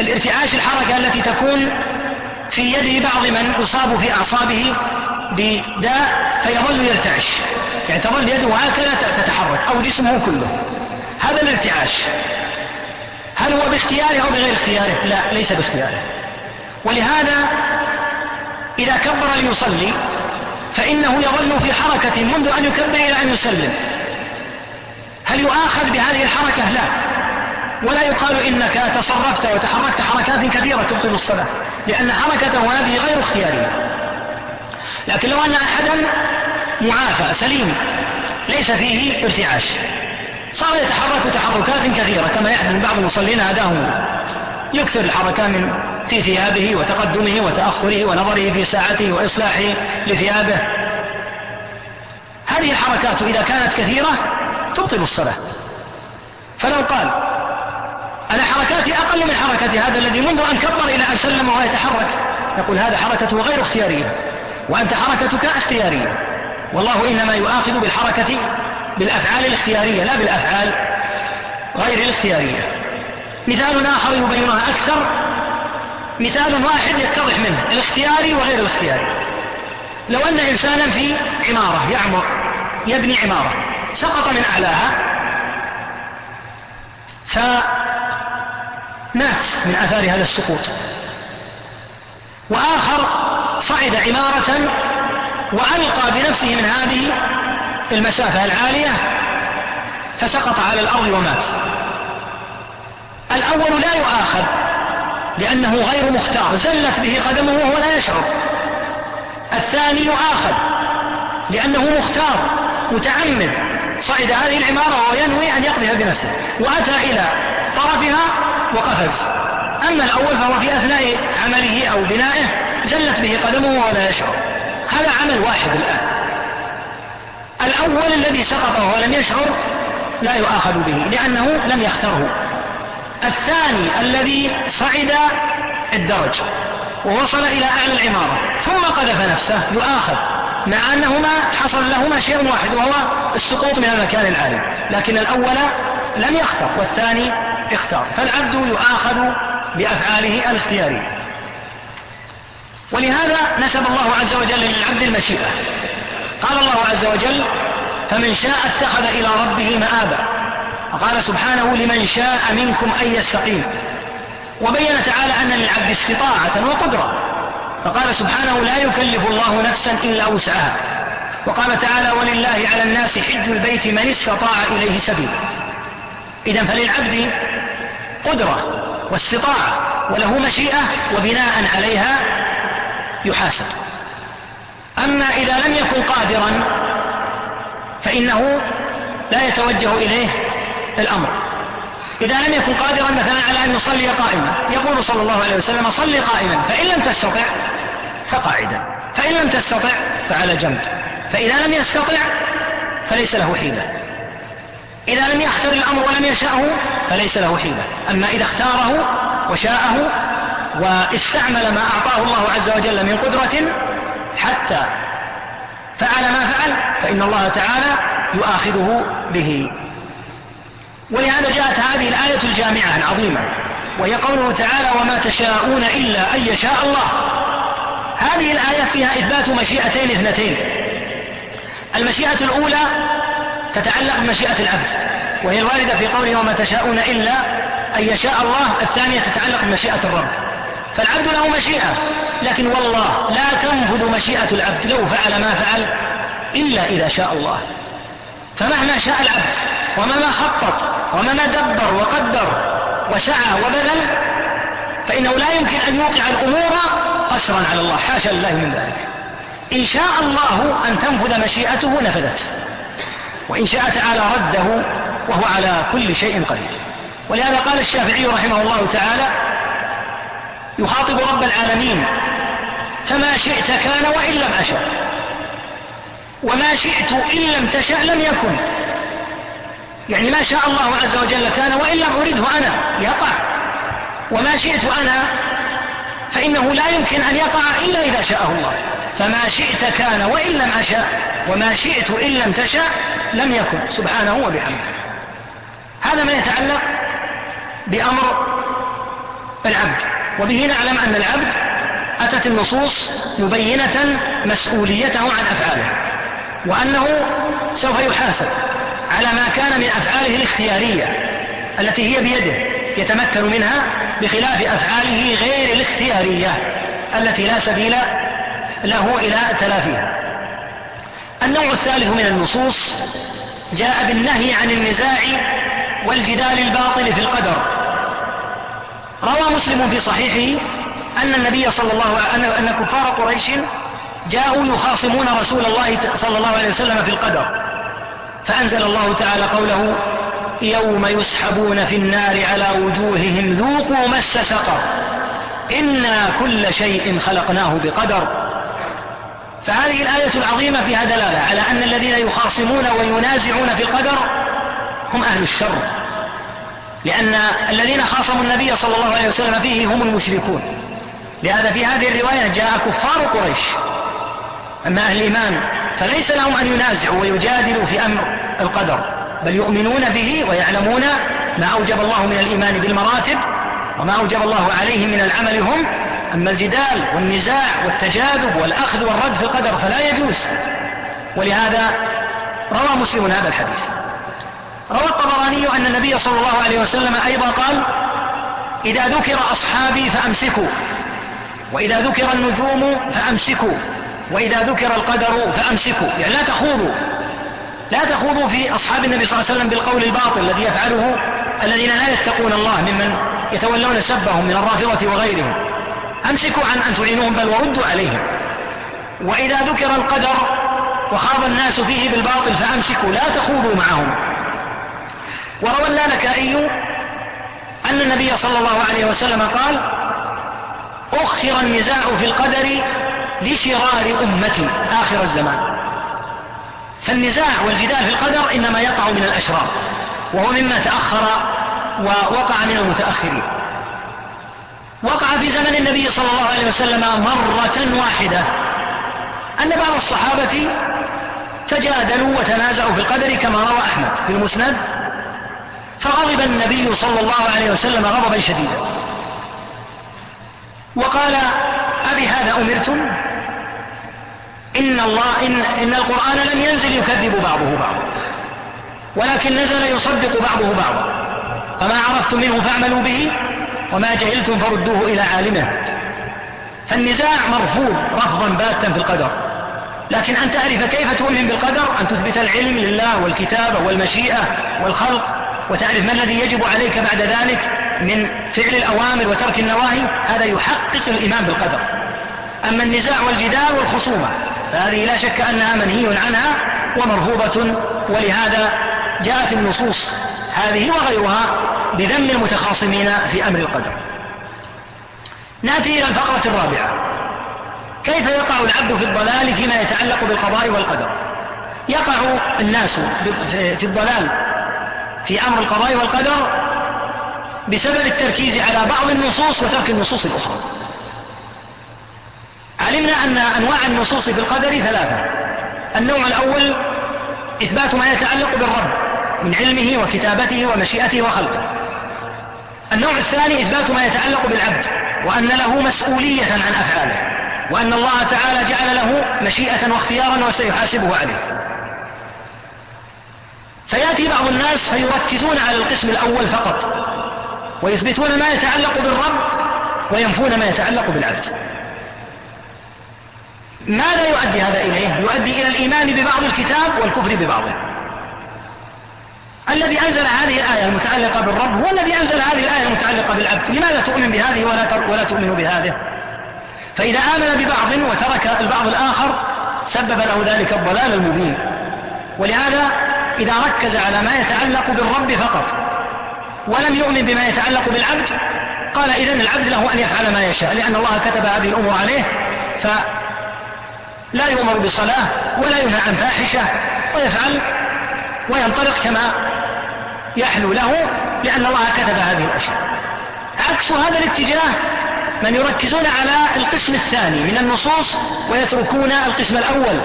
الارتعاش الحركة التي تكون في يد بعض من يصاب في أعصابه بداء فيظل يرتعش. يعني تظل يده هكذا تتحرك أو جسمه كله. هذا الارتعاش. هل هو باختياره أو بغير اختياره؟ لا ليس باختياره. ولهذا إذا كبر ليصلي فإنه يظل في حركة منذ أن يكبر إلى أن يسلم. هل يؤاخذ بهذه الحركة؟ لا. ولا يقال إنك تصرفت وتحركت حركات كبيرة تبطل الصلاة لأن حركته هذه غير اختيارية. لكن لو أن أحدا معافى سليم ليس فيه ارتعاش. صار يتحرك تحركات كثيرة كما يحدث بعض المصلين هداهم يكثر الحركات من في ثيابه وتقدمه وتأخره ونظره في ساعته وإصلاحه لثيابه. هذه الحركات إذا كانت كثيرة تبطل الصلاة. فلو قال أنا حركاتي أقل من حركة هذا الذي منذ أن كبر إلى أن سلم ويتحرك يقول هذا حركته غير اختيارية وأنت حركتك اختيارية والله إنما يؤاخذ بالحركة بالأفعال الاختيارية لا بالأفعال غير الاختيارية. مثال آخر يبينها أكثر مثال واحد يتضح منه الاختياري وغير الاختياري. لو أن إنسانا في عمارة يعمر يبني عمارة سقط من أعلاها فمات من أثار هذا السقوط. وآخر صعد عمارة وألقى بنفسه من هذه المسافة العالية فسقط على الأرض ومات. الأول لا يؤاخذ. لأنه غير مختار. زلت به قدمه وهو لا يشعر. الثاني يؤاخذ لأنه مختار متعمد. صعد هذه العمارة وينوي أن يقضيها بنفسه. وأتى إلى طرفها وقفز. أما الأول فهو في أثناء عمله أو بنائه زلت به قدمه وهو لا يشعر. هذا عمل واحد الآن. الأول الذي سقط وهو لم يشعر لا يؤاخذ به لأنه لم يختره. الثاني الذي صعد الدرج ووصل إلى أعلى العمارة ثم قذف نفسه يؤاخذ مع أنهما حصل لهما شيء واحد وهو السقوط من المكان العالي لكن الأول لم يختر والثاني اختار فالعبد يؤاخذ بأفعاله الاختيارية ولهذا نسب الله عز وجل للعبد المشيئة. قال الله عز وجل فمن شاء اتخذ إلى ربه مآبا. وقال سبحانه لمن شاء منكم أن يستقيم. وبين تعالى أن للعبد استطاعة وقدرة. فقال سبحانه لا يكلف الله نفسا إلا وسعها. وقال تعالى ولله على الناس حج البيت من استطاع إليه سبيلا إذا فللعبد قدرة واستطاعة وله مشيئة وبناء عليها يحاسب. أما إذا لم يكن قادرا فإنه لا يتوجه إليه الأمر. إذا لم يكن قادرا مثلا على أن يصلي قائما يقول صلى الله عليه وسلم صلي قائما فإن لم تستطع فقاعدا. فإن لم تستطع فعلى جنب. فإذا لم يستطع فليس له حيلة. إذا لم يختر الأمر ولم يشأه فليس له حيلة. أما إذا اختاره وشاءه واستعمل ما أعطاه الله عز وجل من قدرة حتى فعل ما فعل فإن الله تعالى يؤاخذه به. ولهذا جاءت هذه الآية الجامعة العظيمة وهي قوله تعالى وما تشاءون إلا أن يشاء الله هذه الآية فيها إثبات مشيئتين اثنتين. المشيئة الأولى تتعلق بمشيئة العبد وهي الواردة في قوله وما تشاءون إلا أن يشاء الله الثانية تتعلق بمشيئة الرب. فالعبد له مشيئة لكن والله لا تنفذ مشيئة العبد لو فعل ما فعل إلا إذا شاء الله. فمهما شاء العبد ومن خطط؟ ومن دبر وقدر وسعى وبذل؟ فإنه لا يمكن أن يوقع الأمور قسرا على الله. حاشا لله من ذلك. إن شاء الله أن تنفذ مشيئته نفذت. وإن شاء تعالى رده وهو على كل شيء قدير. ولهذا قال الشافعي رحمه الله تعالى يخاطب رب العالمين فما شئت كان وإن لم أشأ. وما شئت إن لم تشأ لم يكن. يعني ما شاء الله عز وجل كان وإن لم أرده أنا يقع وما شئت أنا فإنه لا يمكن أن يقع إلا إذا شاءه الله. فما شئت كان وإن لم أشاء وما شئت إن لم تشاء لم يكن. سبحانه وبحمده. هذا ما يتعلق بأمر العبد. وبه نعلم أن العبد أتت النصوص مبينة مسؤوليته عن أفعاله وأنه سوف يحاسب. على ما كان من أفعاله الاختيارية التي هي بيده يتمكن منها بخلاف أفعاله غير الاختيارية التي لا سبيل له إلى تلافيها. النوع الثالث من النصوص جاء بالنهي عن النزاع والجدال الباطل في القدر. روى مسلم في صحيحه أن النبي صلى الله أن أن كفار قريش جاءوا يخاصمون رسول الله صلى الله عليه وسلم في القدر. فأنزل الله تعالى قوله يوم يسحبون في النار على وجوههم ذوقوا مس سقر. إنا كل شيء خلقناه بقدر. فهذه الآية العظيمة فيها دلالة على أن الذين يخاصمون وينازعون في القدر هم أهل الشر. لأن الذين خاصموا النبي صلى الله عليه وسلم فيه هم المشركون. لهذا في هذه الرواية جاء كفار قريش. أما أهل الإيمان فليس لهم أن ينازعوا ويجادلوا في أمر القدر بل يؤمنون به ويعلمون ما أوجب الله من الإيمان بالمراتب وما أوجب الله عليهم من العمل هم. أما الجدال والنزاع والتجاذب والأخذ والرد في القدر فلا يجوز. ولهذا روى مسلم هذا الحديث. روى الطبراني أن النبي صلى الله عليه وسلم أيضا قال إذا ذكر أصحابي فأمسكوا وإذا ذكر النجوم فأمسكوا. وإذا ذكر القدر فأمسكوا. يعني لا تخوضوا لا تخوضوا في أصحاب النبي صلى الله عليه وسلم بالقول الباطل الذي يفعله الذين لا يتقون الله ممن يتولون سبهم من الرافضة وغيرهم. أمسكوا عن أن تعينوهم بل وردوا عليهم. وإذا ذكر القدر وخاض الناس فيه بالباطل فأمسكوا. لا تخوضوا معهم. وروى أي أن النبي صلى الله عليه وسلم قال أخر النزاع في القدر لشرار أمتي آخر الزمان. فالنزاع والجدال في القدر إنما يقع من الأشرار وهو مما تأخر ووقع من المتأخرين. وقع في زمن النبي صلى الله عليه وسلم مرة واحدة أن بعض الصحابة تجادلوا وتنازعوا في القدر كما روى أحمد في المسند فغضب النبي صلى الله عليه وسلم غضبا شديدا. وقال أبي هذا أمرتم؟ إن, الله إن, إن القرآن لم ينزل يكذب بعضه بعضا ولكن نزل يصدق بعضه بعضا فما عرفتم منه فاعملوا به وما جهلتم فردوه إلى عالمه. فالنزاع مرفوض رفضا باتا في القدر. لكن أن تعرف كيف تؤمن بالقدر أن تثبت العلم لله والكتابة والمشيئة والخلق وتعرف ما الذي يجب عليك بعد ذلك من فعل الأوامر وترك النواهي هذا يحقق الإيمان بالقدر. أما النزاع والجدال والخصومة فهذه لا شك أنها منهي عنها ومرهوبة ولهذا جاءت النصوص هذه وغيرها بذم المتخاصمين في أمر القدر. نأتي إلى الفقرة الرابعة. كيف يقع العبد في الضلال فيما يتعلق بالقضاء والقدر؟ يقع الناس في الضلال في أمر القضاء والقدر بسبب التركيز على بعض النصوص وترك النصوص الأخرى. علمنا أن أنواع النصوص في القدر ثلاثة. النوع الأول إثبات ما يتعلق بالرب من علمه وكتابته ومشيئته وخلقه. النوع الثاني إثبات ما يتعلق بالعبد وأن له مسؤولية عن أفعاله وأن الله تعالى جعل له مشيئة واختيارا وسيحاسبه عليه. فيأتي بعض الناس فيركزون على القسم الأول فقط ويثبتون ما يتعلق بالرب وينفون ما يتعلق بالعبد. ماذا يؤدي هذا إليه يؤدي إلى الإيمان ببعض الكتاب والكفر ببعضه الذي أنزل هذه الآية المتعلقة بالرب هو الذي أنزل هذه الآية المتعلقة بالعبد. لماذا تؤمن بهذه ولا, ولا تؤمن بهذه؟ فإذا آمن ببعض وترك البعض الآخر سبب له ذلك الضلال المبين. ولهذا إذا ركز على ما يتعلق بالرب فقط ولم يؤمن بما يتعلق بالعبد قال إذن العبد له أن يفعل ما يشاء لأن الله كتب هذه الأمور عليه ف لا يؤمر بصلاة ولا ينهى عن فاحشة ويفعل وينطلق كما يحلو له لأن الله كتب هذه الأشياء. عكس هذا الاتجاه من يركزون على القسم الثاني من النصوص ويتركون القسم الأول.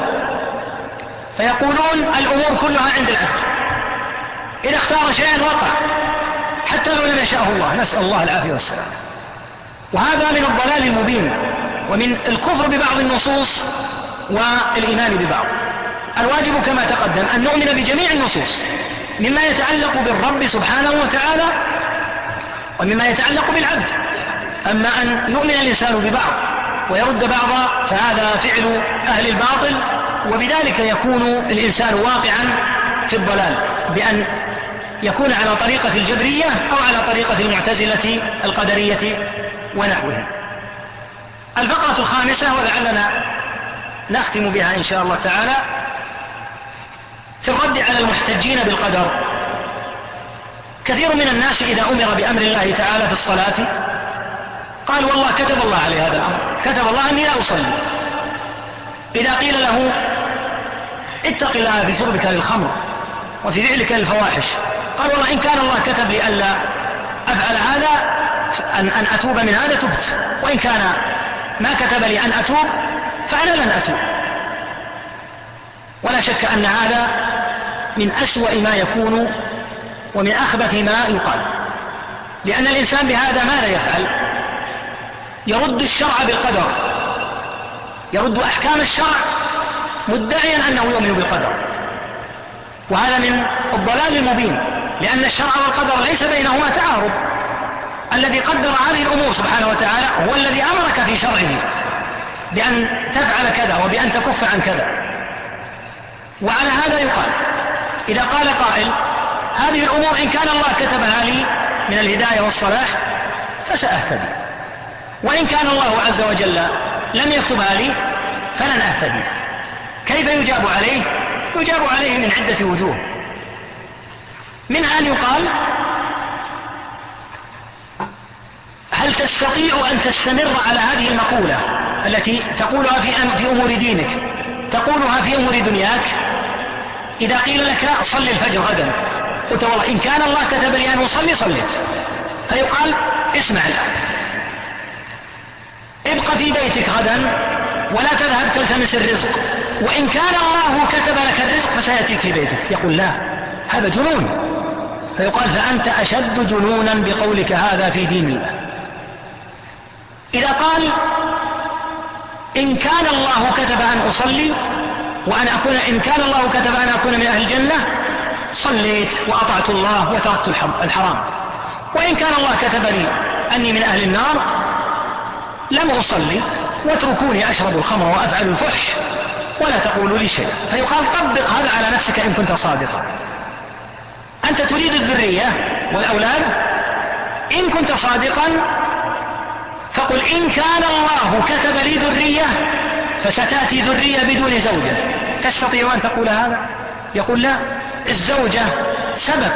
فيقولون الأمور كلها عند العبد. إذا اختار شيئا وقع حتى لو لم يشاءه الله نسأل الله العافية والسلام. وهذا من الضلال المبين ومن الكفر ببعض النصوص والإيمان ببعض. الواجب كما تقدم أن نؤمن بجميع النصوص مما يتعلق بالرب سبحانه وتعالى ومما يتعلق بالعبد. أما أن يؤمن الإنسان ببعض ويرد بعضا فهذا فعل أهل الباطل وبذلك يكون الإنسان واقعا في الضلال بأن يكون على طريقة الجبرية أو على طريقة المعتزلة القدرية ونحوها الفقرة الخامسة ولعلنا نختم بها إن شاء الله تعالى في الرد على المحتجين بالقدر. كثير من الناس إذا أمر بأمر الله تعالى في الصلاة قال والله كتب الله علي هذا الأمر. كتب الله أني لا أصلي. إذا قيل له اتق الله في سربك للخمر وفي فعلك للفواحش. قال والله إن كان الله كتب لي ألا أفعل هذا أن, أن أتوب من هذا تبت. وإن كان ما كتب لي أن أتوب فأنا لن أتوب ولا شك أن هذا من أسوأ ما يكون ومن أخبث ما يقال. لأن الإنسان بهذا ماذا يفعل؟ يرد الشرع بالقدر. يرد أحكام الشرع مدعيا أنه يؤمن بالقدر. وهذا من الضلال المبين لأن الشرع والقدر ليس بينهما تعارب الذي قدر هذه الأمور سبحانه وتعالى هو الذي أمرك في شرعه. بأن تفعل كذا وبأن تكف عن كذا. وعلى هذا يقال إذا قال قائل هذه الأمور إن كان الله كتبها لي من الهداية والصلاح فسأهتدي. وإن كان الله عز وجل لم يكتبها لي فلن أهتدي. كيف يجاب عليه؟ يجاب عليه من عدة وجوه. منها أن يقال هل تستطيع أن تستمر على هذه المقولة؟ التي تقولها في في أمور دينك. تقولها في أمور دنياك. إذا قيل لك صلي الفجر غدا. قلت والله إن كان الله كتب لي أن أصلي صليت. فيقال اسمع الآن. ابق في بيتك غدا ولا تذهب تلتمس الرزق. وإن كان الله كتب لك الرزق فسيأتيك في بيتك. يقول لا هذا جنون. فيقال فأنت أشد جنونا بقولك هذا في دين الله. إذا قال إن كان الله كتب أن أصلي وأن أكون إن كان الله كتب أن أكون من أهل الجنة صليت وأطعت الله وتركت الحرام. وإن كان الله كتب لي أني من أهل النار لم أصلي واتركوني أشرب الخمر وأفعل الفحش ولا تقولوا لي شيء. فيقال طبق هذا على نفسك إن كنت صادقا. أنت تريد الذرية والأولاد؟ إن كنت صادقا فقل إن كان الله كتب لي ذرية فستأتي ذرية بدون زوجة. تستطيع أن تقول هذا؟ يقول لا. الزوجة سبب.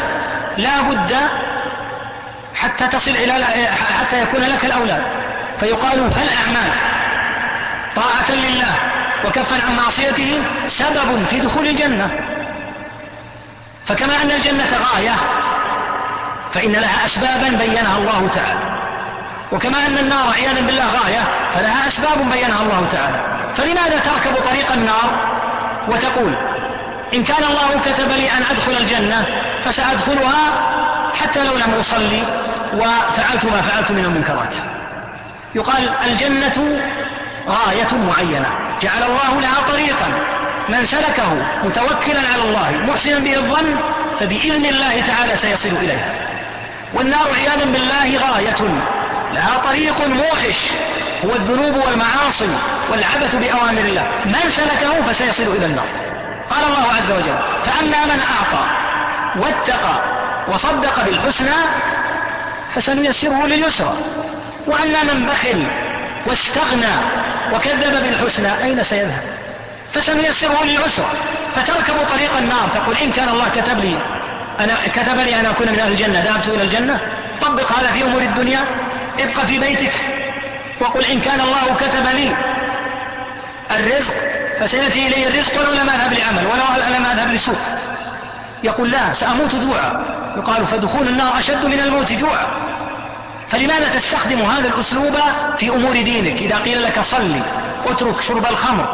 لا بد حتى تصل إلى حتى يكون لك الأولاد. فيقال فالأعمال طاعة لله وكفا عن معصيته سبب في دخول الجنة. فكما أن الجنة غاية فإن لها أسبابا بينها الله تعالى. وكما أن النار عياذا بالله غاية فلها أسباب بينها الله تعالى. فلماذا تركب طريق النار؟ وتقول إن كان الله كتب لي أن أدخل الجنة فسأدخلها حتى لو لم أصلي وفعلت ما فعلت من المنكرات. يقال الجنة غاية معينة. جعل الله لها طريقا. من سلكه متوكلا على الله محسنا به الظن فبإذن الله تعالى سيصل إليها. والنار عياذا بالله غاية. لها طريق موحش هو الذنوب والمعاصي والعبث بأوامر الله. من سلكه فسيصل إلى النار. قال الله عز وجل فأما من أعطى واتقى وصدق بالحسنى فسنيسره لليسرى. وأما من بخل واستغنى وكذب بالحسنى أين سيذهب؟ فسنيسره لليسرى. فتركب طريق النار تقول إن كان الله كتب لي أنا كتب لي أن أكون من أهل الجنة ذهبت إلى الجنة. طبق هذا في أمور الدنيا. ابق في بيتك. وقل إن كان الله كتب لي الرزق فسيأتي إلي الرزق ولو لم أذهب لعمل ولو لم أذهب لسوق يقول لا سأموت جوعا. يقال فدخول النار أشد من الموت جوعا. فلماذا تستخدم هذا الأسلوب في أمور دينك؟ إذا قيل لك صلي اترك شرب الخمر.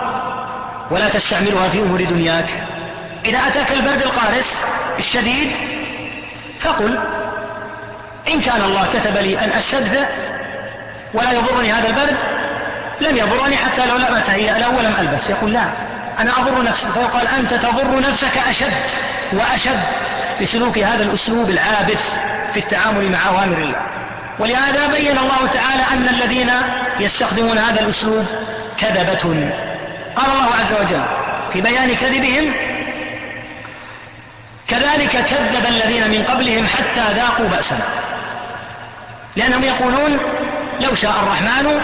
ولا تستعملها في أمور دنياك. إذا أتاك البرد القارس الشديد فقل إن كان الله كتب لي أن أستدفئ ولا يضرني هذا البرد لم يضرني حتى لو لم أتهيأ له ولم ألبس؟ يقول لا أنا أضر نفسي. فيقال أنت تضر نفسك أشد وأشد بسلوك هذا الأسلوب العابث في التعامل مع أوامر الله. ولهذا بين الله تعالى أن الذين يستخدمون هذا الأسلوب كذبة. قال الله عز وجل في بيان كذبهم كذلك كذب الذين من قبلهم حتى ذاقوا بأسنا. لأنهم يقولون لو شاء الرحمن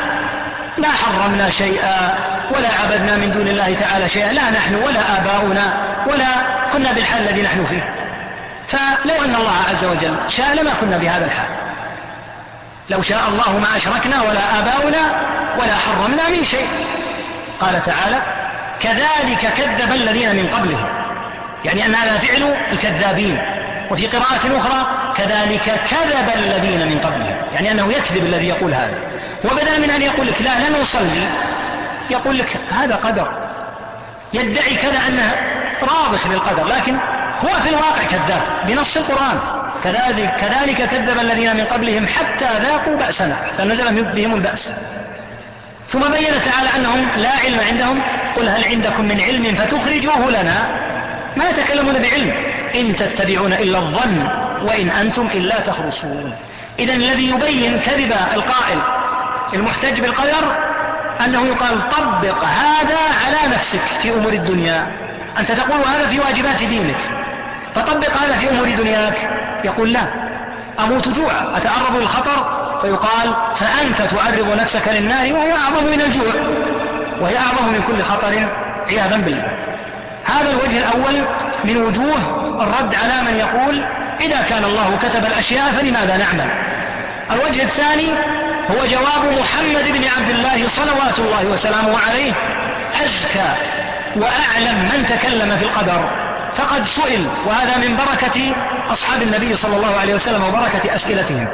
ما حرمنا شيئا ولا عبدنا من دون الله تعالى شيئا لا نحن ولا آباؤنا ولا كنا بالحال الذي نحن فيه. فلو أن الله عز وجل شاء لما كنا بهذا الحال. لو شاء الله ما أشركنا ولا آباؤنا ولا حرمنا من شيء. قال تعالى كذلك كذب الذين من قبلهم. يعني أن هذا فعل الكذابين. وفي قراءة أخرى كذلك كذب الذين من قبلهم. يعني أنه يكذب الذي يقول هذا. وبدأ من أن يقول لك لا لن أصلي يقول لك هذا قدر. يدعي كذا أنه رابط بالقدر لكن هو في الواقع كذاب بنص القرآن. كذلك, كذلك كذب الذين من قبلهم حتى ذاقوا بأسنا فنزل بهم البأس. ثم بين تعالى أنهم لا علم عندهم. قل هل عندكم من علم فتخرجوه لنا؟ ما يتكلمون بعلم. إن تتبعون إلا الظن وإن أنتم إلا تخرصون. إذا الذي يبين كذب القائل المحتج بالقدر أنه يقال طبق هذا على نفسك في أمور الدنيا. أنت تقول هذا في واجبات دينك. فطبق هذا في أمور دنياك. يقول لا. أموت جوعا. أتعرض للخطر؟ فيقال فأنت تعرض نفسك للنار وهي أعظم من الجوع. وهي أعظم من كل خطر. عياذا بالله. هذا الوجه الأول. من وجوه الرد على من يقول إذا كان الله كتب الأشياء فلماذا نعمل؟ الوجه الثاني هو جواب محمد بن عبد الله صلوات الله وسلامه عليه أزكى وأعلم من تكلم في القدر فقد سئل وهذا من بركة أصحاب النبي صلى الله عليه وسلم وبركة أسئلتهم.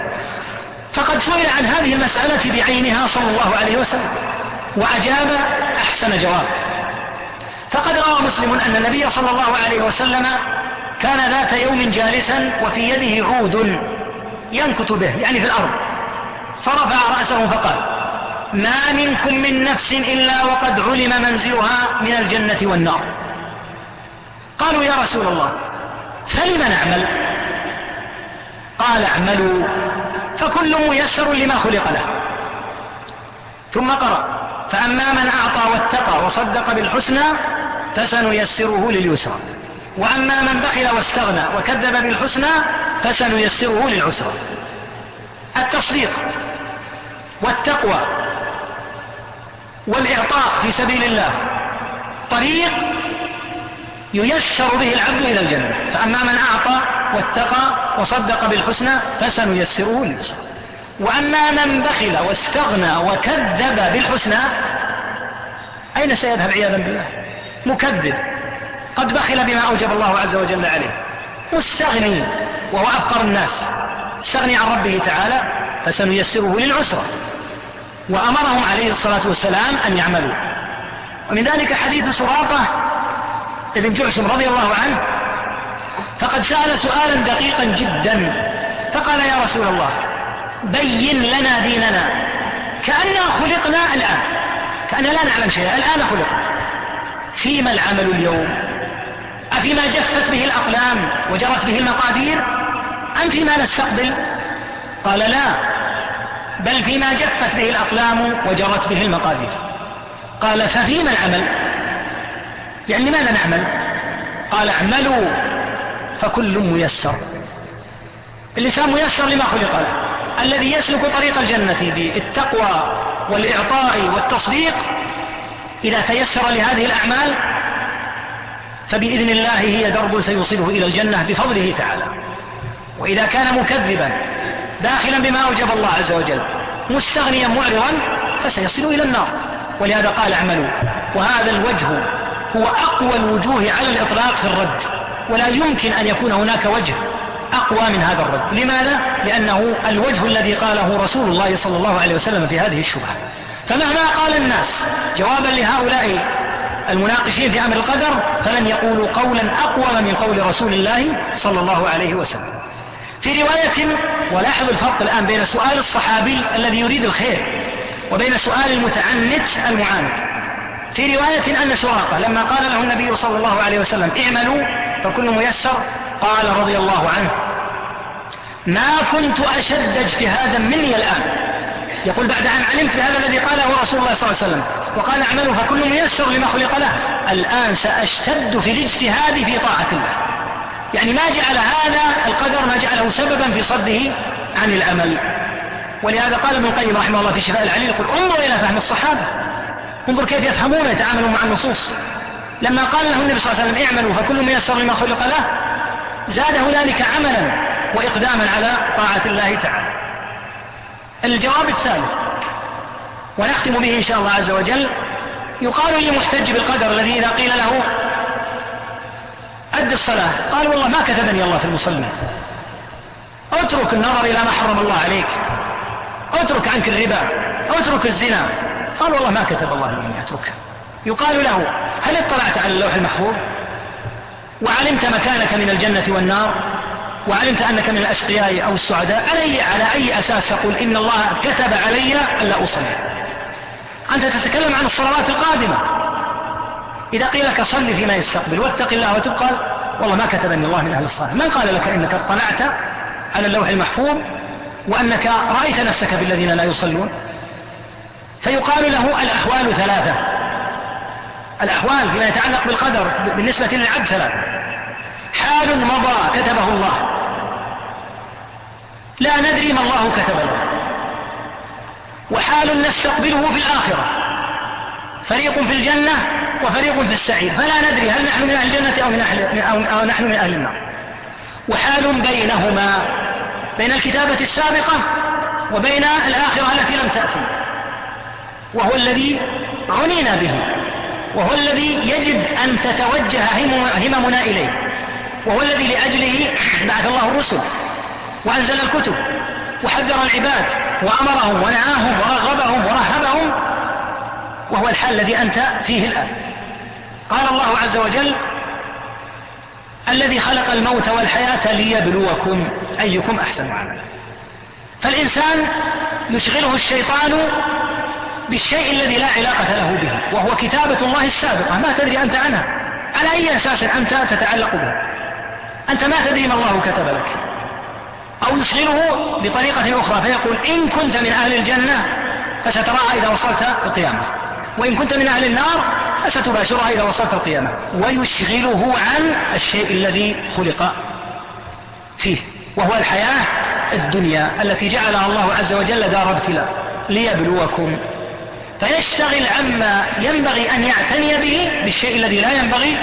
فقد سئل عن هذه المسألة بعينها صلى الله عليه وسلم وأجاب أحسن جواب. فقد روى مسلم أن النبي صلى الله عليه وسلم كان ذات يوم جالسا وفي يده عود ينكت به يعني في الأرض. فرفع رأسه فقال ما منكم من نفس إلا وقد علم منزلها من الجنة والنار. قالوا يا رسول الله فلم نعمل؟ قال اعملوا فكل ميسر لما خلق له. ثم قرأ فأما من أعطى واتقى وصدق بالحسنى فسنيسره لليسرى. وأما من بخل واستغنى وكذب بالحسنى فسنيسره للعسرى. التصديق والتقوى والإعطاء في سبيل الله. طريق ييسر به العبد إلى الجنة. فأما من أعطى واتقى وصدق بالحسنى فسنيسره للعسرى وأما من بخل واستغنى وكذب بالحسنى أين سيذهب عياذا بالله؟ مكذب. قد بخل بما أوجب الله عز وجل عليه. مستغني وهو أفقر الناس. استغني عن ربه تعالى فسنيسره للعسرة. وأمرهم عليه الصلاة والسلام أن يعملوا. ومن ذلك حديث سراطة ابن جعشم رضي الله عنه فقد سأل سؤالا دقيقا جدا فقال يا رسول الله بين لنا ديننا. كأننا خلقنا الآن. كأننا لا نعلم شيئا. الآن خلقنا. فيما العمل اليوم؟ أفيما جفت به الأقلام وجرت به المقادير؟ أم فيما نستقبل؟ قال لا. بل فيما جفت به الأقلام وجرت به المقادير. قال ففيما العمل؟ يعني لماذا نعمل؟ قال اعملوا فكل ميسر. الإنسان ميسر لما خلق له. الذي يسلك طريق الجنة بالتقوى والإعطاء والتصديق إذا تيسر لهذه الأعمال فبإذن الله هي درب سيوصله إلى الجنة بفضله تعالى. وإذا كان مكذبا داخلا بما أوجب الله عز وجل مستغنيا معرضا فسيصل إلى النار. ولهذا قال اعملوا. وهذا الوجه هو أقوى الوجوه على الإطلاق في الرد. ولا يمكن أن يكون هناك وجه أقوى من هذا الرد. لماذا؟ لأنه الوجه الذي قاله رسول الله صلى الله عليه وسلم في هذه الشبهة. فمهما قال الناس جوابا لهؤلاء المناقشين في أمر القدر فلن يقولوا قولا أقوى من قول رسول الله صلى الله عليه وسلم. في رواية ولاحظ الفرق الآن بين سؤال الصحابي الذي يريد الخير وبين سؤال المتعنت المعاند. في رواية أن سراقة لما قال له النبي صلى الله عليه وسلم اعملوا فكل ميسر قال رضي الله عنه ما كنت أشد اجتهادا مني الآن. يقول بعد أن علمت بهذا الذي قاله رسول الله صلى الله عليه وسلم وقال اعملوا فكل ميسر لما خلق له الآن سأشتد في الاجتهاد في طاعة الله. يعني ما جعل هذا القدر ما جعله سببا في صده عن العمل ولهذا قال ابن القيم رحمه الله في شفاء العليل يقول انظر إلى فهم الصحابة انظر كيف يفهمون يتعاملون مع النصوص. لما قال له النبي صلى الله عليه وسلم اعملوا فكل ميسر لما خلق له زاد ذلك عملا وإقداما على طاعة الله تعالى. الجواب الثالث ونختم به إن شاء الله عز وجل يقال لمحتج بالقدر الذي إذا قيل له أد الصلاة. قال والله ما كتبني الله في المصلى. اترك النظر إلى ما حرم الله عليك. اترك عنك الربا. اترك الزنا. قال والله ما كتب الله لي أتركه. يقال له هل اطلعت على اللوح المحفوظ؟ وعلمت مكانك من الجنة والنار وعلمت أنك من الأشقياء أو السعداء علي على أي أساس تقول إن الله كتب علي ألا أصلي؟ أنت تتكلم عن الصلوات القادمة. إذا قيل لك صلي فيما يستقبل واتق الله وتبقى والله ما كتبني الله من أهل الصلاة. من قال لك إنك اطلعت على اللوح المحفوظ وأنك رأيت نفسك بالذين لا يصلون؟ فيقال له الأحوال ثلاثة. الأحوال فيما يتعلق بالقدر بالنسبة للعبد ثلاثة. حال مضى كتبه الله. لا ندري ما الله كتب له. وحال نستقبله في الآخرة. فريق في الجنة وفريق في السعير. فلا ندري هل نحن من أهل الجنة أو من أهل أو نحن من أهل النار. وحال بينهما. بين الكتابة السابقة وبين الآخرة التي لم تأتي. وهو الذي عنينا به. وهو الذي يجب أن تتوجه هممنا إليه. وهو الذي لأجله بعث الله الرسل وأنزل الكتب وحذر العباد وأمرهم ونهاهم ورغبهم ورهبهم وهو الحال الذي أنت فيه الآن. قال الله عز وجل الذي خلق الموت والحياة ليبلوكم أيكم أحسن عملا. فالإنسان يشغله الشيطان بالشيء الذي لا علاقة له به وهو كتابة الله السابقة. ما تدري أنت عنها؟ على أي أساس أنت تتعلق بها أنت ما تدري ما الله كتب لك. أو يشغله بطريقة أخرى فيقول إن كنت من أهل الجنة فستراها إذا وصلت القيامة. وإن كنت من أهل النار فستباشرها إذا وصلت القيامة. ويشغله عن الشيء الذي خلق فيه وهو الحياة الدنيا التي جعلها الله عز وجل دار ابتلاء. ليبلوكم فيشتغل عما ينبغي أن يعتني به بالشيء الذي لا ينبغي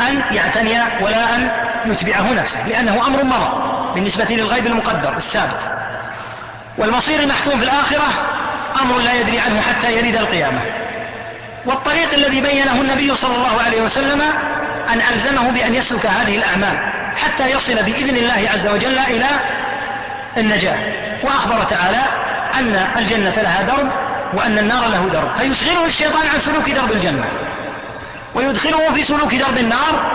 أن يعتني ولا أن يتبعه نفسه لأنه أمر مضى بالنسبة للغيب المقدر السابق. والمصير المحتوم في الآخرة أمر لا يدري عنه حتى يلد القيامة. والطريق الذي بينه النبي صلى الله عليه وسلم أن ألزمه بأن يسلك هذه الأعمال حتى يصل بإذن الله عز وجل إلى النجاة. وأخبر تعالى أن الجنة لها درب وأن النار له درب. فيشغله الشيطان عن سلوك درب الجنة. ويدخله في سلوك درب النار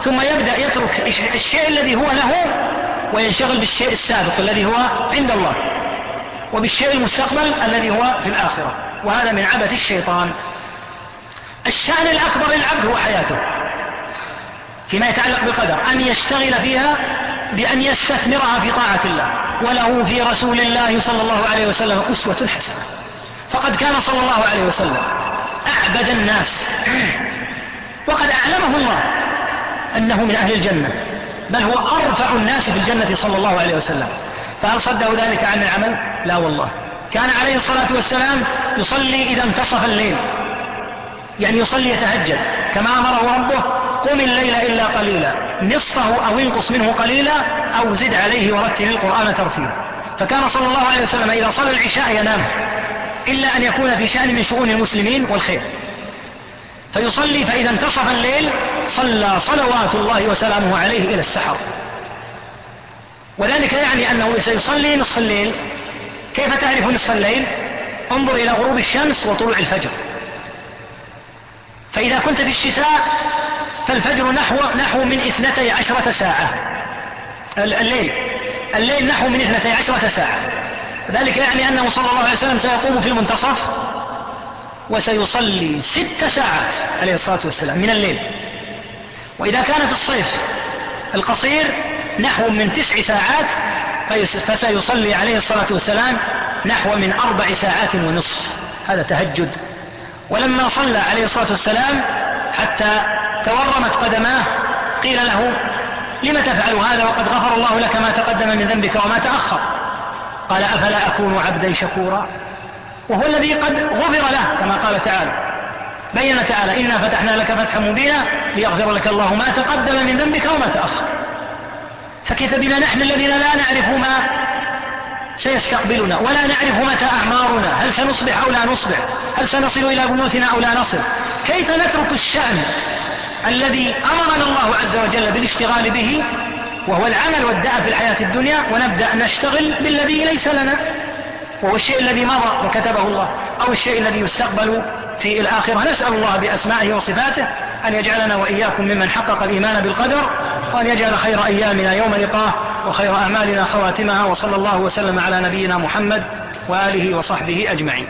ثم يبدأ يترك الشيء الذي هو له وينشغل بالشيء السابق الذي هو عند الله وبالشيء المستقبل الذي هو في الآخرة. وهذا من عبث الشيطان. الشأن الأكبر للعبد هو حياته. فيما يتعلق بقدر أن يشتغل فيها بأن يستثمرها في طاعة الله. وله في رسول الله صلى الله عليه وسلم أسوة حسنة. فقد كان صلى الله عليه وسلم أعبد الناس. وقد أعلمه الله أنه من أهل الجنة بل هو أرفع الناس في الجنة صلى الله عليه وسلم. فهل صده ذلك عن العمل؟ لا والله. كان عليه الصلاة والسلام يصلي إذا انتصف الليل يعني يصلي يتهجد. كما أمره ربه قم الليل إلا قليلا. نصفه أو انقص منه قليلا أو زد عليه ورتل القرآن ترتيلا. فكان صلى الله عليه وسلم إذا صلى العشاء ينام. إلا أن يكون في شأن من شؤون المسلمين والخير. فيصلي فإذا انتصف الليل صلى صلوات الله وسلامه عليه إلى السحر. وذلك يعني أنه سيصلي نصف الليل. كيف تعرف نصف الليل؟ انظر إلى غروب الشمس وطلوع الفجر. فإذا كنت في الشتاء فالفجر نحو, نحو من اثنتي عشرة ساعة. الليل. الليل نحو من اثنتي عشرة ساعة. ذلك يعني أنه صلى الله عليه وسلم سيقوم في المنتصف وسيصلي ست ساعات عليه الصلاة والسلام من الليل. وإذا كان في الصيف القصير نحو من تسع ساعات فسيصلي عليه الصلاة والسلام نحو من أربع ساعات ونصف. هذا تهجد. ولما صلى عليه الصلاة والسلام حتى تورمت قدماه قيل له لم تفعل هذا وقد غفر الله لك ما تقدم من ذنبك وما تأخر؟ قال أفلا أكون عبدا شكورا؟ وهو الذي قد غفر له كما قال تعالى. بين تعالى إنا فتحنا لك فتحا مبينا ليغفر لك الله ما تقدم من ذنبك وما تأخر. فكيف بنا نحن الذين لا نعرف ما سيستقبلنا ولا نعرف متى أعمارنا؟ هل سنصبح أو لا نصبح؟ هل سنصل إلى بيوتنا أو لا نصل؟ كيف نترك الشأن الذي أمرنا الله عز وجل بالاشتغال به وهو العمل والدعاء في الحياة الدنيا ونبدأ نشتغل بالذي ليس لنا وهو الشيء الذي مضى وكتبه الله أو الشيء الذي يستقبل في الآخرة. نسأل الله بأسمائه وصفاته أن يجعلنا وإياكم ممن حقق الإيمان بالقدر وأن يجعل خير أيامنا يوم لقاه وخير أعمالنا خواتمها وصلى الله وسلم على نبينا محمد وآله وصحبه أجمعين.